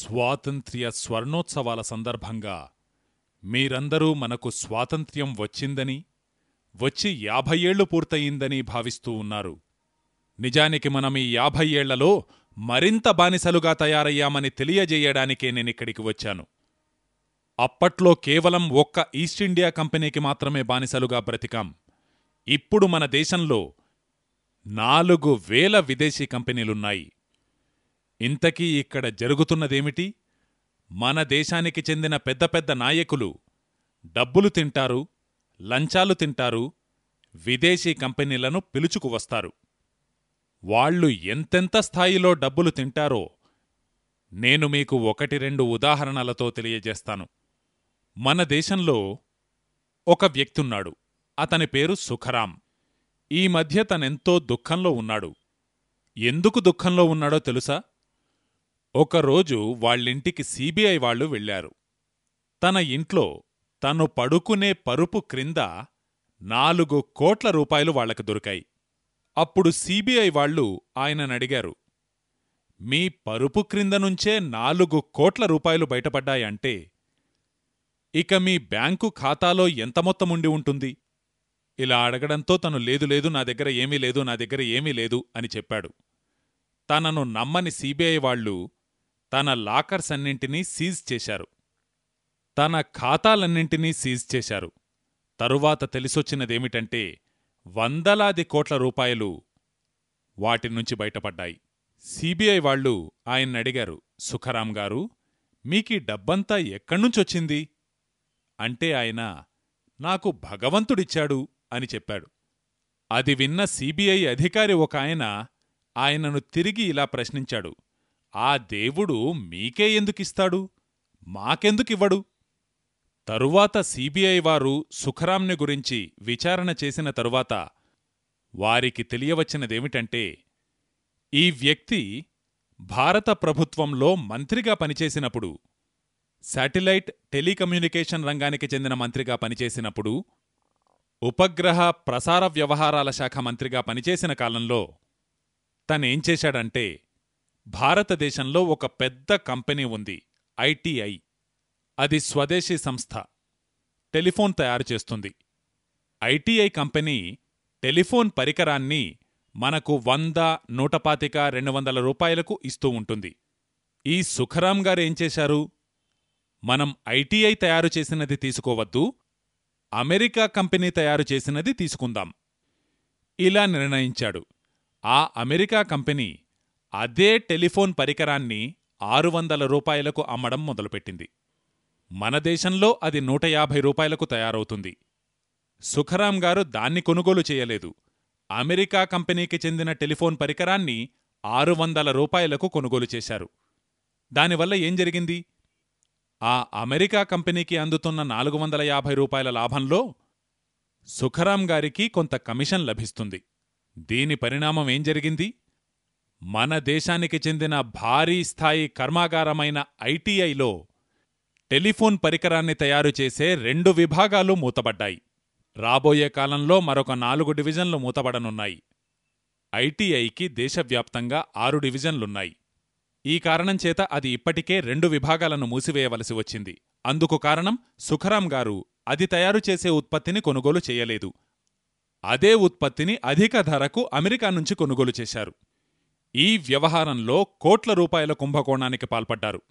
స్వాతంత్ర్య స్వర్ణోత్సవాల సందర్భంగా మీరందరూ మనకు స్వాతంత్ర్యం వచ్చిందని వచ్చి యాభై ఏళ్ళు పూర్తయిందని భావిస్తూ ఉన్నారు. నిజానికి మనం ఈ యాభై ఏళ్ళలో మరింత బానిసలుగా తయారయ్యామని తెలియజేయడానికే నేనిక్కడికి వచ్చాను. అప్పట్లో కేవలం ఒక్క ఈస్ట్ ఇండియా కంపెనీకి మాత్రమే బానిసలుగా బ్రతికాం. ఇప్పుడు మన దేశంలో నాలుగు వేల విదేశీ కంపెనీలున్నాయి. ఇంతకీ ఇక్కడ జరుగుతున్నదేమిటి? మన దేశానికి చెందిన పెద్ద పెద్ద నాయకులు డబ్బులు తింటారు లంచాలు తింటారు విదేశీ కంపెనీలను పిలుచుకువస్తారు వాళ్ళు ఎంతెంత స్థాయిలో డబ్బులు తింటారో నేను మీకు ఒకటి రెండు ఉదాహరణలతో తెలియజేస్తాను. మన దేశంలో ఒక వ్యక్తున్నాడు అతని పేరు సుఖరాం. ఈ మధ్య తనెంతో దుఃఖంలో ఉన్నాడు. ఎందుకు దుఃఖంలో ఉన్నాడో తెలుసా? ఒకరోజు వాళ్ళింటికి సీబీఐ వాళ్ళు వెళ్ళారు తన ఇంట్లో తను పడుకునే పరుపు క్రింద నాలుగు కోట్ల రూపాయలు వాళ్ళకు దొరికాయి. అప్పుడు సీబీఐ వాళ్ళు ఆయననడిగారు మీ పరుపు క్రింద నుంచే నాలుగు కోట్ల రూపాయలు బయటపడ్డాయంటే ఇక మీ బ్యాంకు ఖాతాలో ఎంత మొత్తం ఉండి ఉంటుంది ఇలా అడగడంతో తను లేదు లేదు నా దగ్గర ఏమీ లేదు నా దగ్గర ఏమీ లేదు అని చెప్పాడు. తనను నమ్మని సీబీఐ వాళ్ళు తన లాకర్స్ అన్నింటినీ సీజ్ చేశారు. తన ఖాతాలన్నింటినీ సీజ్ చేశారు. తరువాత తెలిసొచ్చినదేమిటంటే వందలాది కోట్ల రూపాయలు వాటి నుంచి బయటపడ్డాయి. సిబిఐ వాళ్ళు ఆయన్నడిగారు సుఖరాం గారు మీకీ డబ్బంతా ఎక్కడ్నుంచొచ్చింది అంటే ఆయన నాకు భగవంతుడిచ్చాడు అని చెప్పాడు. అది విన్న సిబిఐ అధికారి ఒక ఆయన ఆయనను తిరిగి ఇలా ప్రశ్నించాడు. ఆ దేవుడు మీకే ఎందుకిస్తాడు? మాకెందుకివ్వడు? తరువాత సీబీఐ వారు సుఖరాంని గురించి విచారణ చేసిన తరువాత వారికి తెలియవచ్చినదేమిటంటే ఈ వ్యక్తి భారత ప్రభుత్వంలో మంత్రిగా పనిచేసినప్పుడు శాటిలైట్ టెలికమ్యూనికేషన్ రంగానికి చెందిన మంత్రిగా పనిచేసినప్పుడు ఉపగ్రహ ప్రసార వ్యవహారాల శాఖ మంత్రిగా పనిచేసిన కాలంలో తనేం చేశాడంటే భారతదేశంలో ఒక పెద్ద కంపెనీ ఉంది ఐటీఐ. అది స్వదేశీ సంస్థ. టెలిఫోన్ తయారు చేస్తుంది. ఐటీఐ కంపెనీ టెలిఫోన్ పరికరాన్ని మనకు వంద నూటపాతిక రెండు వందల రూపాయలకు ఇస్తూ ఉంటుంది. ఈ సుఖరాం గారేం చేశారు? మనం ఐటీఐ తయారు చేసినది తీసుకోవద్దు అమెరికా కంపెనీ తయారు చేసినది తీసుకుందాం. ఇలా నిర్ణయించాడు. ఆ అమెరికా కంపెనీ అదే టెలిఫోన్ పరికరాన్ని ఆరు వందల రూపాయలకు అమ్మడం మొదలుపెట్టింది. మన దేశంలో అది నూట యాభై రూపాయలకు తయారవుతుంది. సుఖరాం గారు దాన్ని కొనుగోలు చేయలేదు. అమెరికా కంపెనీకి చెందిన టెలిఫోన్ పరికరాన్ని ఆరు వందల రూపాయలకు కొనుగోలు చేశారు. దానివల్ల ఏం జరిగింది? ఆ అమెరికా కంపెనీకి అందుతున్న నాలుగు వందల యాభై రూపాయల లాభంలో సుఖరాం గారికి కొంత కమిషన్ లభిస్తుంది. దీని పరిణామం ఏం జరిగింది? మన దేశానికి చెందిన భారీ స్థాయి కర్మాగారమైన ఐటీఐలో టెలిఫోన్ పరికరాన్ని తయారు చేసే రెండు విభాగాలు మూతబడ్డాయి రాబోయే కాలంలో మరొక నాలుగు డివిజన్లు మూతబడనున్నాయి ఐటీఐకి దేశవ్యాప్తంగా ఆరు డివిజన్లున్నాయి. ఈ కారణం చేత అది ఇప్పటికే రెండు విభాగాలను మూసివేయవలసి వచ్చింది. అందుకు కారణం సుఖరాం గారు అది తయారు చేసే ఉత్పత్తిని కొనుగోలు చేయలేదు. అదే ఉత్పత్తిని అధిక ధరకు అమెరికా నుంచి కొనుగోలు చేశారు. ఈ వ్యవహారంలో కోట్ల రూపాయల కుంభకోణానికి పాల్పడ్డారు.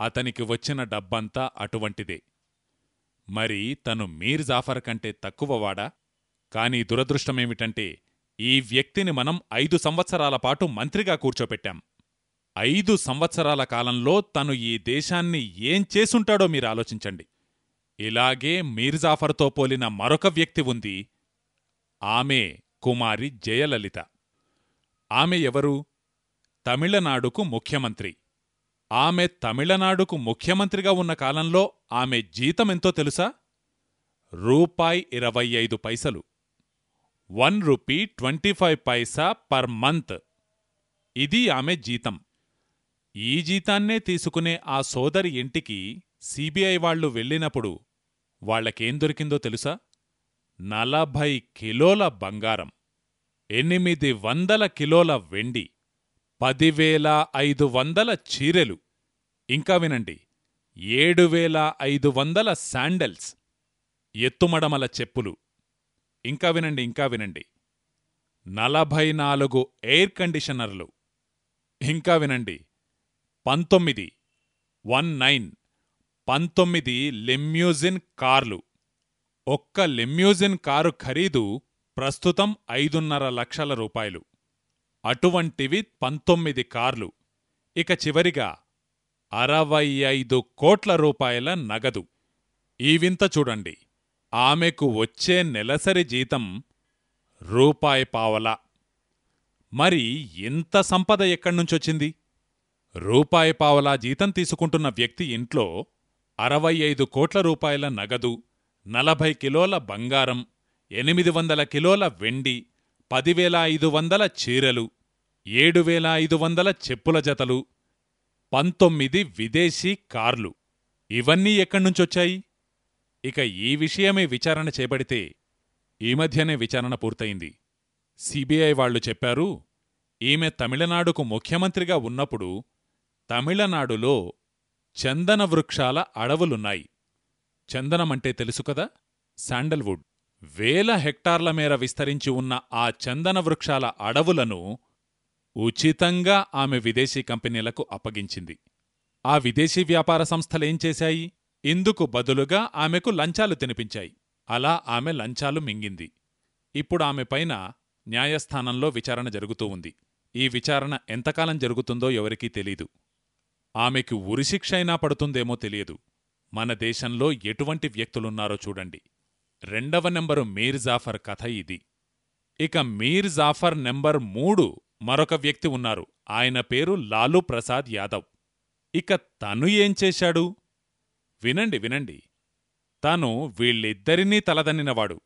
అతనికి వచ్చిన డబ్బంతా అటువంటిదే. మరి తను మీర్ జాఫర్ కంటే తక్కువవాడా? కాని దురదృష్టమేమిటంటే ఈ వ్యక్తిని మనం ఐదు సంవత్సరాల పాటు మంత్రిగా కూర్చోపెట్టాం. ఐదు సంవత్సరాల కాలంలో తను ఈ దేశాన్ని ఏం చేసుంటాడో మీరు ఆలోచించండి. ఇలాగే మీర్జాఫర్తో పోలిన మరొక వ్యక్తి ఉంది. ఆమె కుమారి జయలలిత. ఆమె ఎవరు? తమిళనాడుకు ముఖ్యమంత్రి. ఆమె తమిళనాడుకు ముఖ్యమంత్రిగా ఉన్న కాలంలో ఆమె జీతమెంతో తెలుసా? రూపాయి ఇరవై ఐదు పైసలు. One rupee twenty five paisa per month. ఇది ఆమె జీతం. ఈ జీతాన్నే తీసుకునే ఆ సోదరి ఇంటికి సిబిఐ వాళ్ళు వెళ్ళినప్పుడు వాళ్ళకేం దొరికిందో తెలుసా? నలభై కిలోల బంగారం ఎనిమిది వందల కిలోల వెండి పదివేల ఐదు వందల చీరెలు. ఇంకా వినండి ఏడు వేల ఐదు వందల శాండల్స్ ఎత్తుమడమల చెప్పులు. ఇంకా వినండి ఇంకా వినండి నలభై నాలుగు ఎయిర్ కండిషనర్లు. ఇంకా వినండి పంతొమ్మిది వన్ నైన్ పంతొమ్మిది లెమ్యూజిన్ కార్లు. ఒక్క లెమ్యూజిన్ కారు ఖరీదు ప్రస్తుతం ఐదున్నర లక్షల రూపాయలు. అటువంటివి పంతొమ్మిది కార్లు. ఇక చివరిగా అరవై ఐదు కోట్ల రూపాయల నగదు. ఈ వింత చూడండి. ఆమెకు వచ్చే నెలసరి జీతం రూపాయి పావలా. మరి ఇంత సంపద ఎక్కడ్నుంచొచ్చింది రూపాయి పావలా జీతం తీసుకుంటున్న వ్యక్తి ఇంట్లో అరవై ఐదు కోట్ల రూపాయల నగదు నలభై కిలోల బంగారం ఎనిమిది వందల కిలోల వెండి పదివేల ఐదు వందల చీరలు ఏడు వేల ఐదు వందల చెప్పుల జతలు పంతొమ్మిది విదేశీ కార్లు. ఇవన్నీ ఎక్కడ్నుంచొచ్చాయి ఇక ఈ విషయమే విచారణ చేపడితే ఈ మధ్యనే విచారణ పూర్తయింది. సిబిఐ వాళ్ళు చెప్పారు ఈమె తమిళనాడుకు ముఖ్యమంత్రిగా ఉన్నప్పుడు తమిళనాడులో చందన వృక్షాల అడవులున్నాయి. చందనమంటే తెలుసు కదా? శాండల్వుడ్. వేల హెక్టార్ల మేర విస్తరించి ఉన్న ఆ చందన వృక్షాల అడవులను ఉచితంగా ఆమె విదేశీ కంపెనీలకు అప్పగించింది. ఆ విదేశీ వ్యాపార సంస్థలేం చేశాయి? ఇందుకు బదులుగా ఆమెకు లంచాలు తినిపించాయి. అలా ఆమె లంచాలు మింగింది. ఇప్పుడు ఆమె పైన న్యాయస్థానంలో విచారణ జరుగుతూ ఉంది. ఈ విచారణ ఎంతకాలం జరుగుతుందో ఎవరికీ తెలీదు. ఆమెకి ఉరిశిక్షైనా పడుతుందేమో తెలియదు. మన దేశంలో ఎటువంటి వ్యక్తులున్నారో చూడండి. రెండవ నెంబరు మీర్ జాఫర్ కథ ఇది. ఇక మీర్ జాఫర్ నెంబర్ మూడు మరొక వ్యక్తి ఉన్నారు. ఆయన పేరు లాలూ ప్రసాద్ యాదవ్. ఇక తను ఏం చేశాడు? వినండి వినండి. తను వీళ్ళిద్దరినీ తలదన్నినవాడు.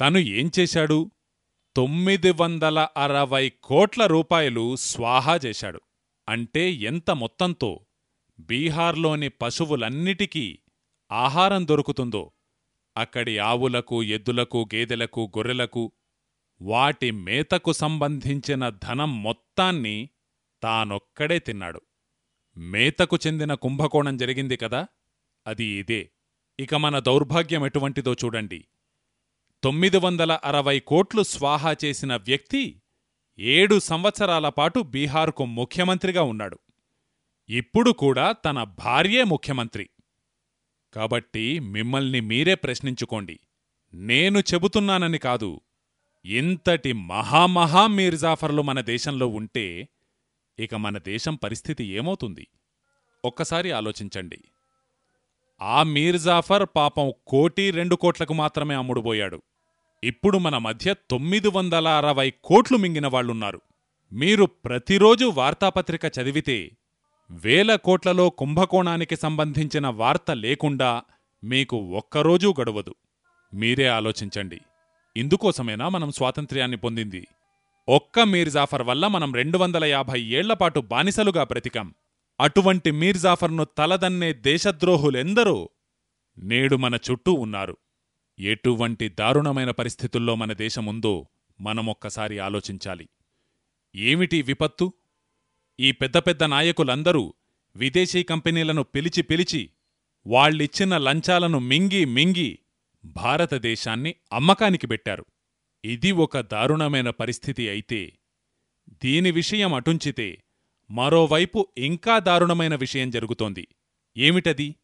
తను ఏం చేశాడు? తొమ్మిది వందల అరవై కోట్ల రూపాయలు స్వాహా చేశాడు. అంటే ఎంత మొత్తంతో? బీహార్లోని పశువులన్నిటికీ ఆహారం దొరుకుతుందో. అక్కడి ఆవులకు ఎద్దులకు గేదెలకు గొర్రెలకు వాటి మేతకు సంబంధించిన ధనం మొత్తాన్ని తానొక్కడే తిన్నాడు. మేతకు చెందిన కుంభకోణం జరిగింది కదా? అది ఇదే. ఇక మన దౌర్భాగ్యం ఎటువంటిదో చూడండి. తొమ్మిది వందల అరవై కోట్లు స్వాహా చేసిన వ్యక్తి ఏడు సంవత్సరాల పాటు బీహార్కు ముఖ్యమంత్రిగా ఉన్నాడు. ఇప్పుడు కూడా తన భార్యే ముఖ్యమంత్రి. కాబట్టి మిమ్మల్ని మీరే ప్రశ్నించుకోండి. నేను చెబుతున్నానని కాదు. ఇంతటి మహామహా మీర్జాఫర్లు మన దేశంలో ఉంటే ఇక మన దేశం పరిస్థితి ఏమవుతుంది? ఒక్కసారి ఆలోచించండి. ఆ మీర్జాఫర్ పాపం కోటి రెండు కోట్లకు మాత్రమే అమ్ముడుబోయాడు ఇప్పుడు మన మధ్య తొమ్మిది వందల అరవై కోట్లు మింగిన వాళ్ళున్నారు. మీరు ప్రతిరోజు వార్తాపత్రిక చదివితే వేల కోట్లలో కుంభకోణానికి సంబంధించిన వార్త లేకుండా మీకు ఒక్కరోజూ గడవదు. మీరే ఆలోచించండి. ఇందుకోసమేనా మనం స్వాతంత్ర్యాన్ని పొందింది? ఒక్క మీర్జాఫర్ వల్ల మనం రెండు వందల యాభై ఏళ్ళపాటు బానిసలుగా బ్రతికాం. అటువంటి మీర్జాఫర్ను తలదన్నే దేశద్రోహులెందరో నేడు మన చుట్టూ ఉన్నారు. ఎటువంటి దారుణమైన పరిస్థితుల్లో మన దేశముందో మనమొక్కసారి ఆలోచించాలి. ఏమిటి విపత్తు? ఈ పెద్ద పెద్ద నాయకులందరూ విదేశీ కంపెనీలను పిలిచి పిలిచి వాళ్ళిచ్చిన లంచాలను మింగి మింగి భారతదేశాన్ని అమ్మకానికి పెట్టారు. ఇది ఒక దారుణమైన పరిస్థితి అయితే దీని విషయం అటుంచితే మరోవైపు ఇంకా దారుణమైన విషయం జరుగుతోంది. ఏమిటది?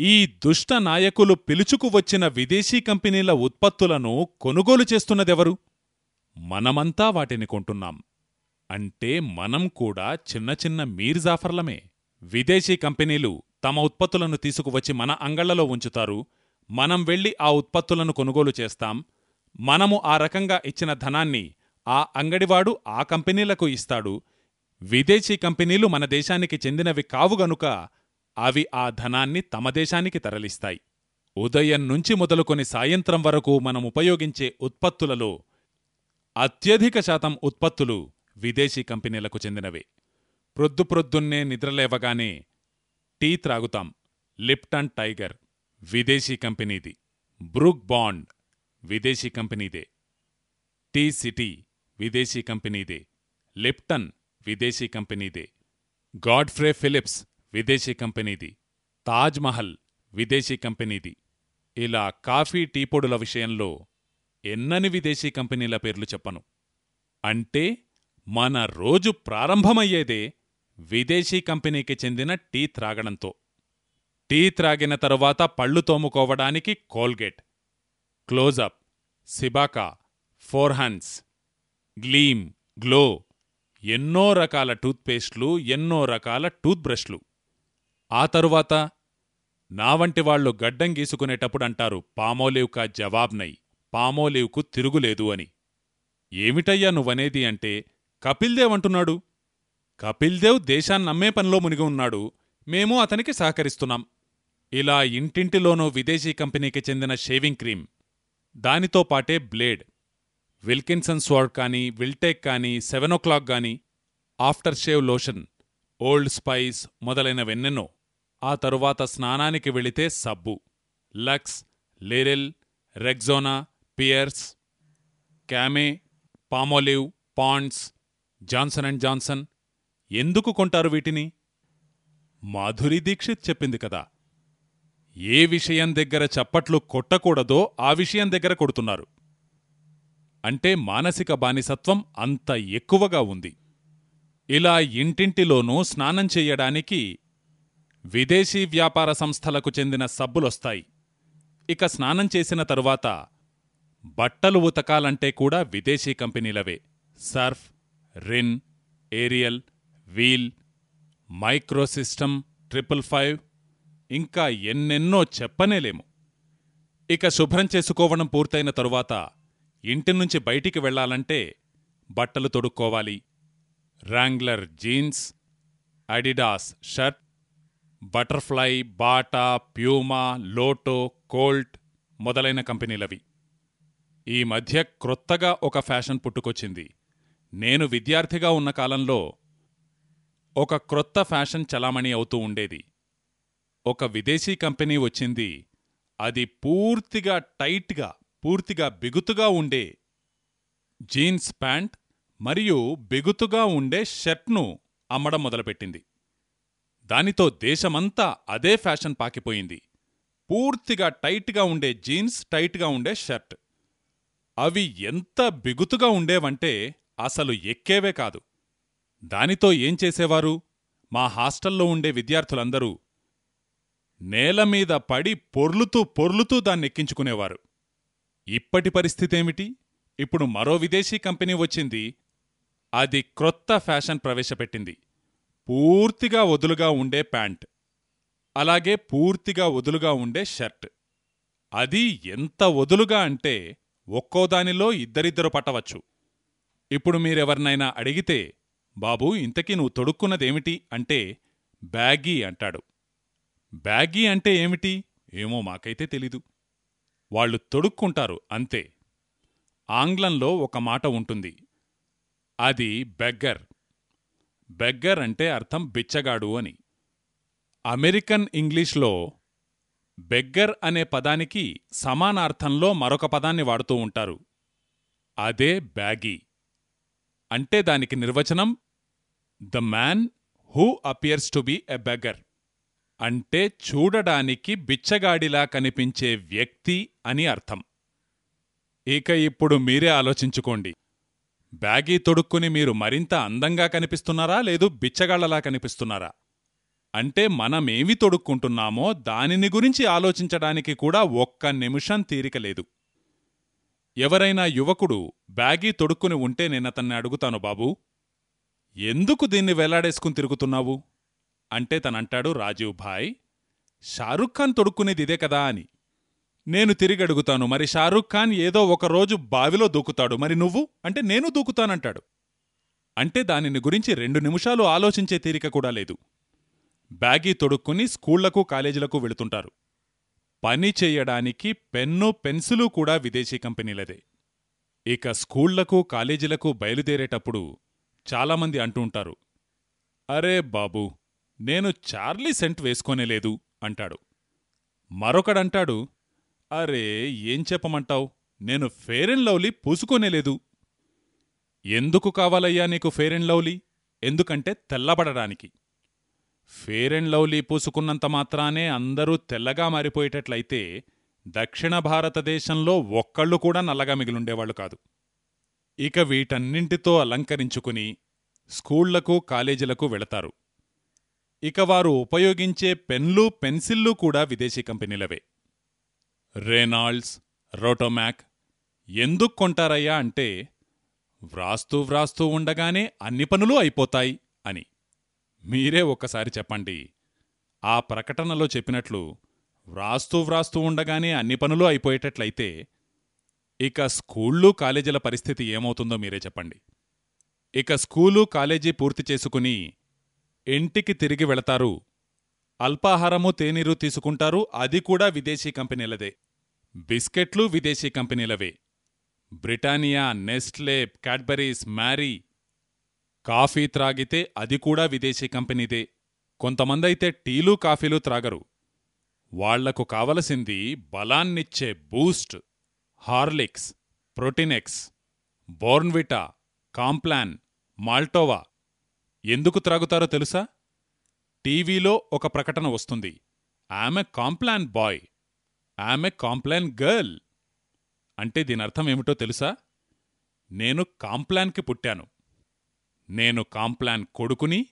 ఈ దుష్ట నాయకులు పిలుచుకు వచ్చిన విదేశీ కంపెనీల ఉత్పత్తులను కొనుగోలు చేస్తున్నదెవరు? మనమంతా వాటిని కొంటున్నాం. అంటే మనం కూడా చిన్న చిన్న మీర్జాఫర్లమే విదేశీ కంపెనీలు తమ ఉత్పత్తులను తీసుకువచ్చి మన అంగళ్ళలో ఉంచుతారు. మనం వెళ్ళి ఆ ఉత్పత్తులను కొనుగోలు చేస్తాం. మనము ఆ రకంగా ఇచ్చిన ధనాన్ని ఆ అంగడివాడు ఆ కంపెనీలకు ఇస్తాడు. విదేశీ కంపెనీలు మన దేశానికి చెందినవి కావు గనుక అవి ఆ ధనాన్ని తమ దేశానికి తరలిస్తాయి. ఉదయం నుంచి మొదలుకొని సాయంత్రం వరకు మనం ఉపయోగించే ఉత్పత్తులలో అత్యధిక శాతం ఉత్పత్తులు విదేశీ కంపెనీలకు చెందినవే. ప్రొద్దుప్రొద్దున్నే నిద్రలేవగానే టీ త్రాగుతాం. లిప్టన్ టైగర్ విదేశీ కంపెనీది. బ్రూక్ బాండ్ విదేశీ కంపెనీదే. టీ సిటీ విదేశీ కంపెనీదే. లిప్టన్ విదేశీ కంపెనీదే. గాడ్ఫ్రే ఫిలిప్స్ విదేశీ కంపెనీది. తాజ్ మహల్ విదేశీ కంపెనీది. ఇలా కాఫీ టీ పొడుల విషయంలో ఎన్నని విదేశీ కంపెనీల పేర్లు చెప్పను. అంటే మన రోజు ప్రారంభమయ్యేదే విదేశీ కంపెనీకి చెందిన టీ త్రాగడంతో. టీ త్రాగిన తరువాత పళ్ళు తోముకోవడానికి Colgate Closeup Cibaca Forhans Gleem Glow ఎన్నో రకాల టూత్పేస్ట్లు ఎన్నో రకాల టూత్బ్రష్లు. ఆ తరువాత నా వంటి గడ్డం గీసుకునేటప్పుడు అంటారు పామోలివ్కా జవాబ్నై పామోలివ్కు తిరుగులేదు అని. ఏమిటయ్యా నువ్వనేది అంటే కపిల్దేవ్ అంటున్నాడు. కపిల్దేవ్ దేశాన్నమ్మే పనిలో మునిగి ఉన్నాడు. మేము అతనికి సహకరిస్తున్నాం. ఇలా ఇంటింటిలోనూ విదేశీ కంపెనీకి చెందిన షేవింగ్ క్రీమ్ దానితో పాటే బ్లేడ్ విల్కిన్సన్ స్వార్డ్ కానీ విల్టేక్ కానీ సెవెన్ ఓ క్లాక్ కానీ after shave lotion Old Spice మొదలైనవెన్నెన్నో ఆ తరువాత స్నానానికి వెళితే సబ్బు Lux Liril Rexona Pears Camay Palmolive Ponds Johnson and Johnson ఎందుకు కొంటారు వీటిని? మాధురి దీక్షిత్ చెప్పింది కదా. ఏ విషయం దగ్గర చప్పట్లు కొట్టకూడదో ఆ విషయం దగ్గర కొడుతున్నారు. అంటే మానసిక బానిసత్వం అంత ఎక్కువగా ఉంది. ఇలా ఇంటింటిలోనూ స్నానం చెయ్యడానికి విదేశీ వ్యాపార సంస్థలకు చెందిన సబ్బులొస్తాయి. ఇక స్నానం చేసిన తరువాత బట్టలు ఉతకాలంటే కూడా విదేశీ కంపెనీలవే. Surf Rin Ariel Wheel microsystem triple five ఇంకా ఎన్నెన్నో చెప్పనేలేము. ఇక శుభ్రం చేసుకోవడం పూర్తయిన తరువాత ఇంటి నుంచి బయటికి వెళ్ళాలంటే బట్టలు తొడుక్కోవాలి. Wrangler jeans Adidas shirt Butterfly Bata Puma Lotto Colt మొదలైన కంపెనీలవి. ఈ మధ్య క్రొత్తగా ఒక ఫ్యాషన్ పుట్టుకొచ్చింది. నేను విద్యార్థిగా ఉన్న కాలంలో ఒక క్రొత్త ఫ్యాషన్ చలామణి అవుతూ ఉండేది. ఒక విదేశీ కంపెనీ వచ్చింది. అది పూర్తిగా టైట్గా పూర్తిగా బిగుతుగా ఉండే జీన్స్ ప్యాంట్ మరియు బిగుతుగా ఉండే షర్ట్ను అమ్మడం మొదలుపెట్టింది. దానితో దేశమంతా అదే ఫ్యాషన్ పాకిపోయింది. పూర్తిగా టైట్గా ఉండే జీన్స్ టైట్గా ఉండే షర్ట్. అవి ఎంత బిగుతుగా ఉండేవంటే అసలు ఎక్కేవే కాదు. దానితో ఏం చేసేవారు? మా హాస్టల్లో ఉండే విద్యార్థులందరూ నేలమీద పడి పొర్లుతూ పొర్లుతూ దాన్నెక్కించుకునేవారు. ఇప్పటి పరిస్థితేమిటి? ఇప్పుడు మరో విదేశీ కంపెనీ వచ్చింది. అది క్రొత్త ఫ్యాషన్ ప్రవేశపెట్టింది. పూర్తిగా వదులుగా ఉండే ప్యాంట్. అలాగే పూర్తిగా వదులుగా ఉండే షర్ట్. అది ఎంత వదులుగా అంటే ఒక్కోదానిలో ఇద్దరిద్దరు పట్టవచ్చు. ఇప్పుడు మీరెవర్నైనా అడిగితే బాబూ ఇంతకీ నువ్వు తొడుక్కున్నదేమిటి? అంటే బ్యాగీ అంటాడు. బ్యాగీ అంటే ఏమిటి? ఏమో మాకైతే తెలీదు. వాళ్ళు తొడుక్కుంటారు అంతే. ఆంగ్లంలో ఒక మాట ఉంటుంది. అది బెగ్గర్ బెగ్గర్ అంటే అర్థం బిచ్చగాడు అని. అమెరికన్ ఇంగ్లీష్లో బెగ్గర్ అనే పదానికి సమానార్థంలో మరొక పదాన్ని వాడుతూ ఉంటారు. అదే బ్యాగీ అంటే దానికి నిర్వచనం the man who appears to be a beggar అంటే చూడడానికి బిచ్చగాడిలా కనిపించే వ్యక్తి అని అర్థం. ఇక ఇప్పుడు మీరే ఆలోచించుకోండి. బ్యాగీ తొడుక్కుని మీరు మరింత అందంగా కనిపిస్తున్నారా లేదు బిచ్చగాళ్ళలా కనిపిస్తున్నారా? అంటే మనమేమి తొడుక్కుంటున్నామో దానిని గురించి ఆలోచించడానికి కూడా ఒక్క నిమిషం తీరికలేదు ఎవరైనా యువకుడు బ్యాగీ తొడుక్కుని ఉంటే నేనతన్ని అడుగుతాను బాబూ. ఎందుకు దీన్ని వెల్లాడేసుకుని తిరుగుతున్నావు? అంటే తనంటాడు రాజీవ్ భాయ్ షారుఖ్ ఖాన్ తొడుక్కునేది ఇదే కదా అని. నేను తిరిగి అడుగుతాను మరి షారుఖ్ ఖాన్ ఏదో ఒకరోజు బావిలో దూకుతాడు మరి నువ్వు? అంటే నేను దూకుతానంటాడు. అంటే దానిని గురించి రెండు నిమిషాలు ఆలోచించే తీరిక కూడా లేదు. బ్యాగీ తొడుక్కుని స్కూళ్ళకు కాలేజీలకు వెళుతుంటారు. పని చెయ్యడానికి పెన్ను పెన్సిలు కూడా విదేశీ కంపెనీలదే. ఇక స్కూళ్ళకు కాలేజీలకు బయలుదేరేటప్పుడు చాలామంది అంటుంటారు అరే బాబూ నేను చార్లీ సెంట్ వేసుకోనేలేదు అంటాడు. మరొకడంటాడు అరే ఏం చెప్పమంటావు? నేను ఫేర్ అండ్ లవ్లీ పూసుకోనేలేదు ఎందుకు కావాలయ్యా నీకు ఫేర్ అండ్ లవ్లీ? ఎందుకంటే తెల్లబడడానికి. ఫేర్ అండ్ లవ్లీ పూసుకున్నంత మాత్రానే అందరూ తెల్లగా మారిపోయేటట్లయితే దక్షిణ భారతదేశంలో ఒక్కళ్ళు కూడా నల్లగా మిగిలుండేవాళ్ళు కాదు. ఇక వీటన్నింటితో అలంకరించుకుని స్కూళ్ళకు కాలేజీలకు వెళతారు. ఇక వారు ఉపయోగించే పెన్లు పెన్సిళ్ళు కూడా విదేశీ కంపెనీలవే. రేనాల్డ్స్ రోటోమాక్ ఎందుకు కొంటారయ్యా అంటే వ్రాస్తూ వ్రాస్తూ ఉండగానే అన్ని పనులు అయిపోతాయి అని. మీరే ఒక్కసారి చెప్పండి. ఆ ప్రకటనలో చెప్పినట్లు వ్రాస్తూ వ్రాస్తూ ఉండగానే అన్ని పనులు అయిపోయేటట్లయితే ఇక స్కూళ్ళు కాలేజీల పరిస్థితి ఏమవుతుందో మీరే చెప్పండి. ఇక స్కూలు కాలేజీ పూర్తి చేసుకుని ఇంటికి తిరిగి వెళతారు. అల్పాహారము తేనీరు తీసుకుంటారు. అది కూడా విదేశీ కంపెనీలదే. బిస్కెట్లు విదేశీ కంపెనీలవే. Britannia Nestle Cadbury's Marie coffee త్రాగితే అది కూడా విదేశీ కంపెనీదే. కొంతమందైతే టీలు కాఫీలు త్రాగరు. వాళ్ళకు కావలసింది బలాన్నిచ్చే Boost Horlicks Protinex Bournvita Complan Maltova. ఎందుకు త్రాగుతారో తెలుసా? టీవీలో ఒక ప్రకటన వస్తుంది. ఆమె కాంప్లాన్ బాయ్. ఆమె కాంప్లాన్ గర్ల్. అంటే దీనర్థం ఏమిటో తెలుసా? నేను కాంప్లాన్కి పుట్టాను. నేను కాంప్లాన్ కొడుకుని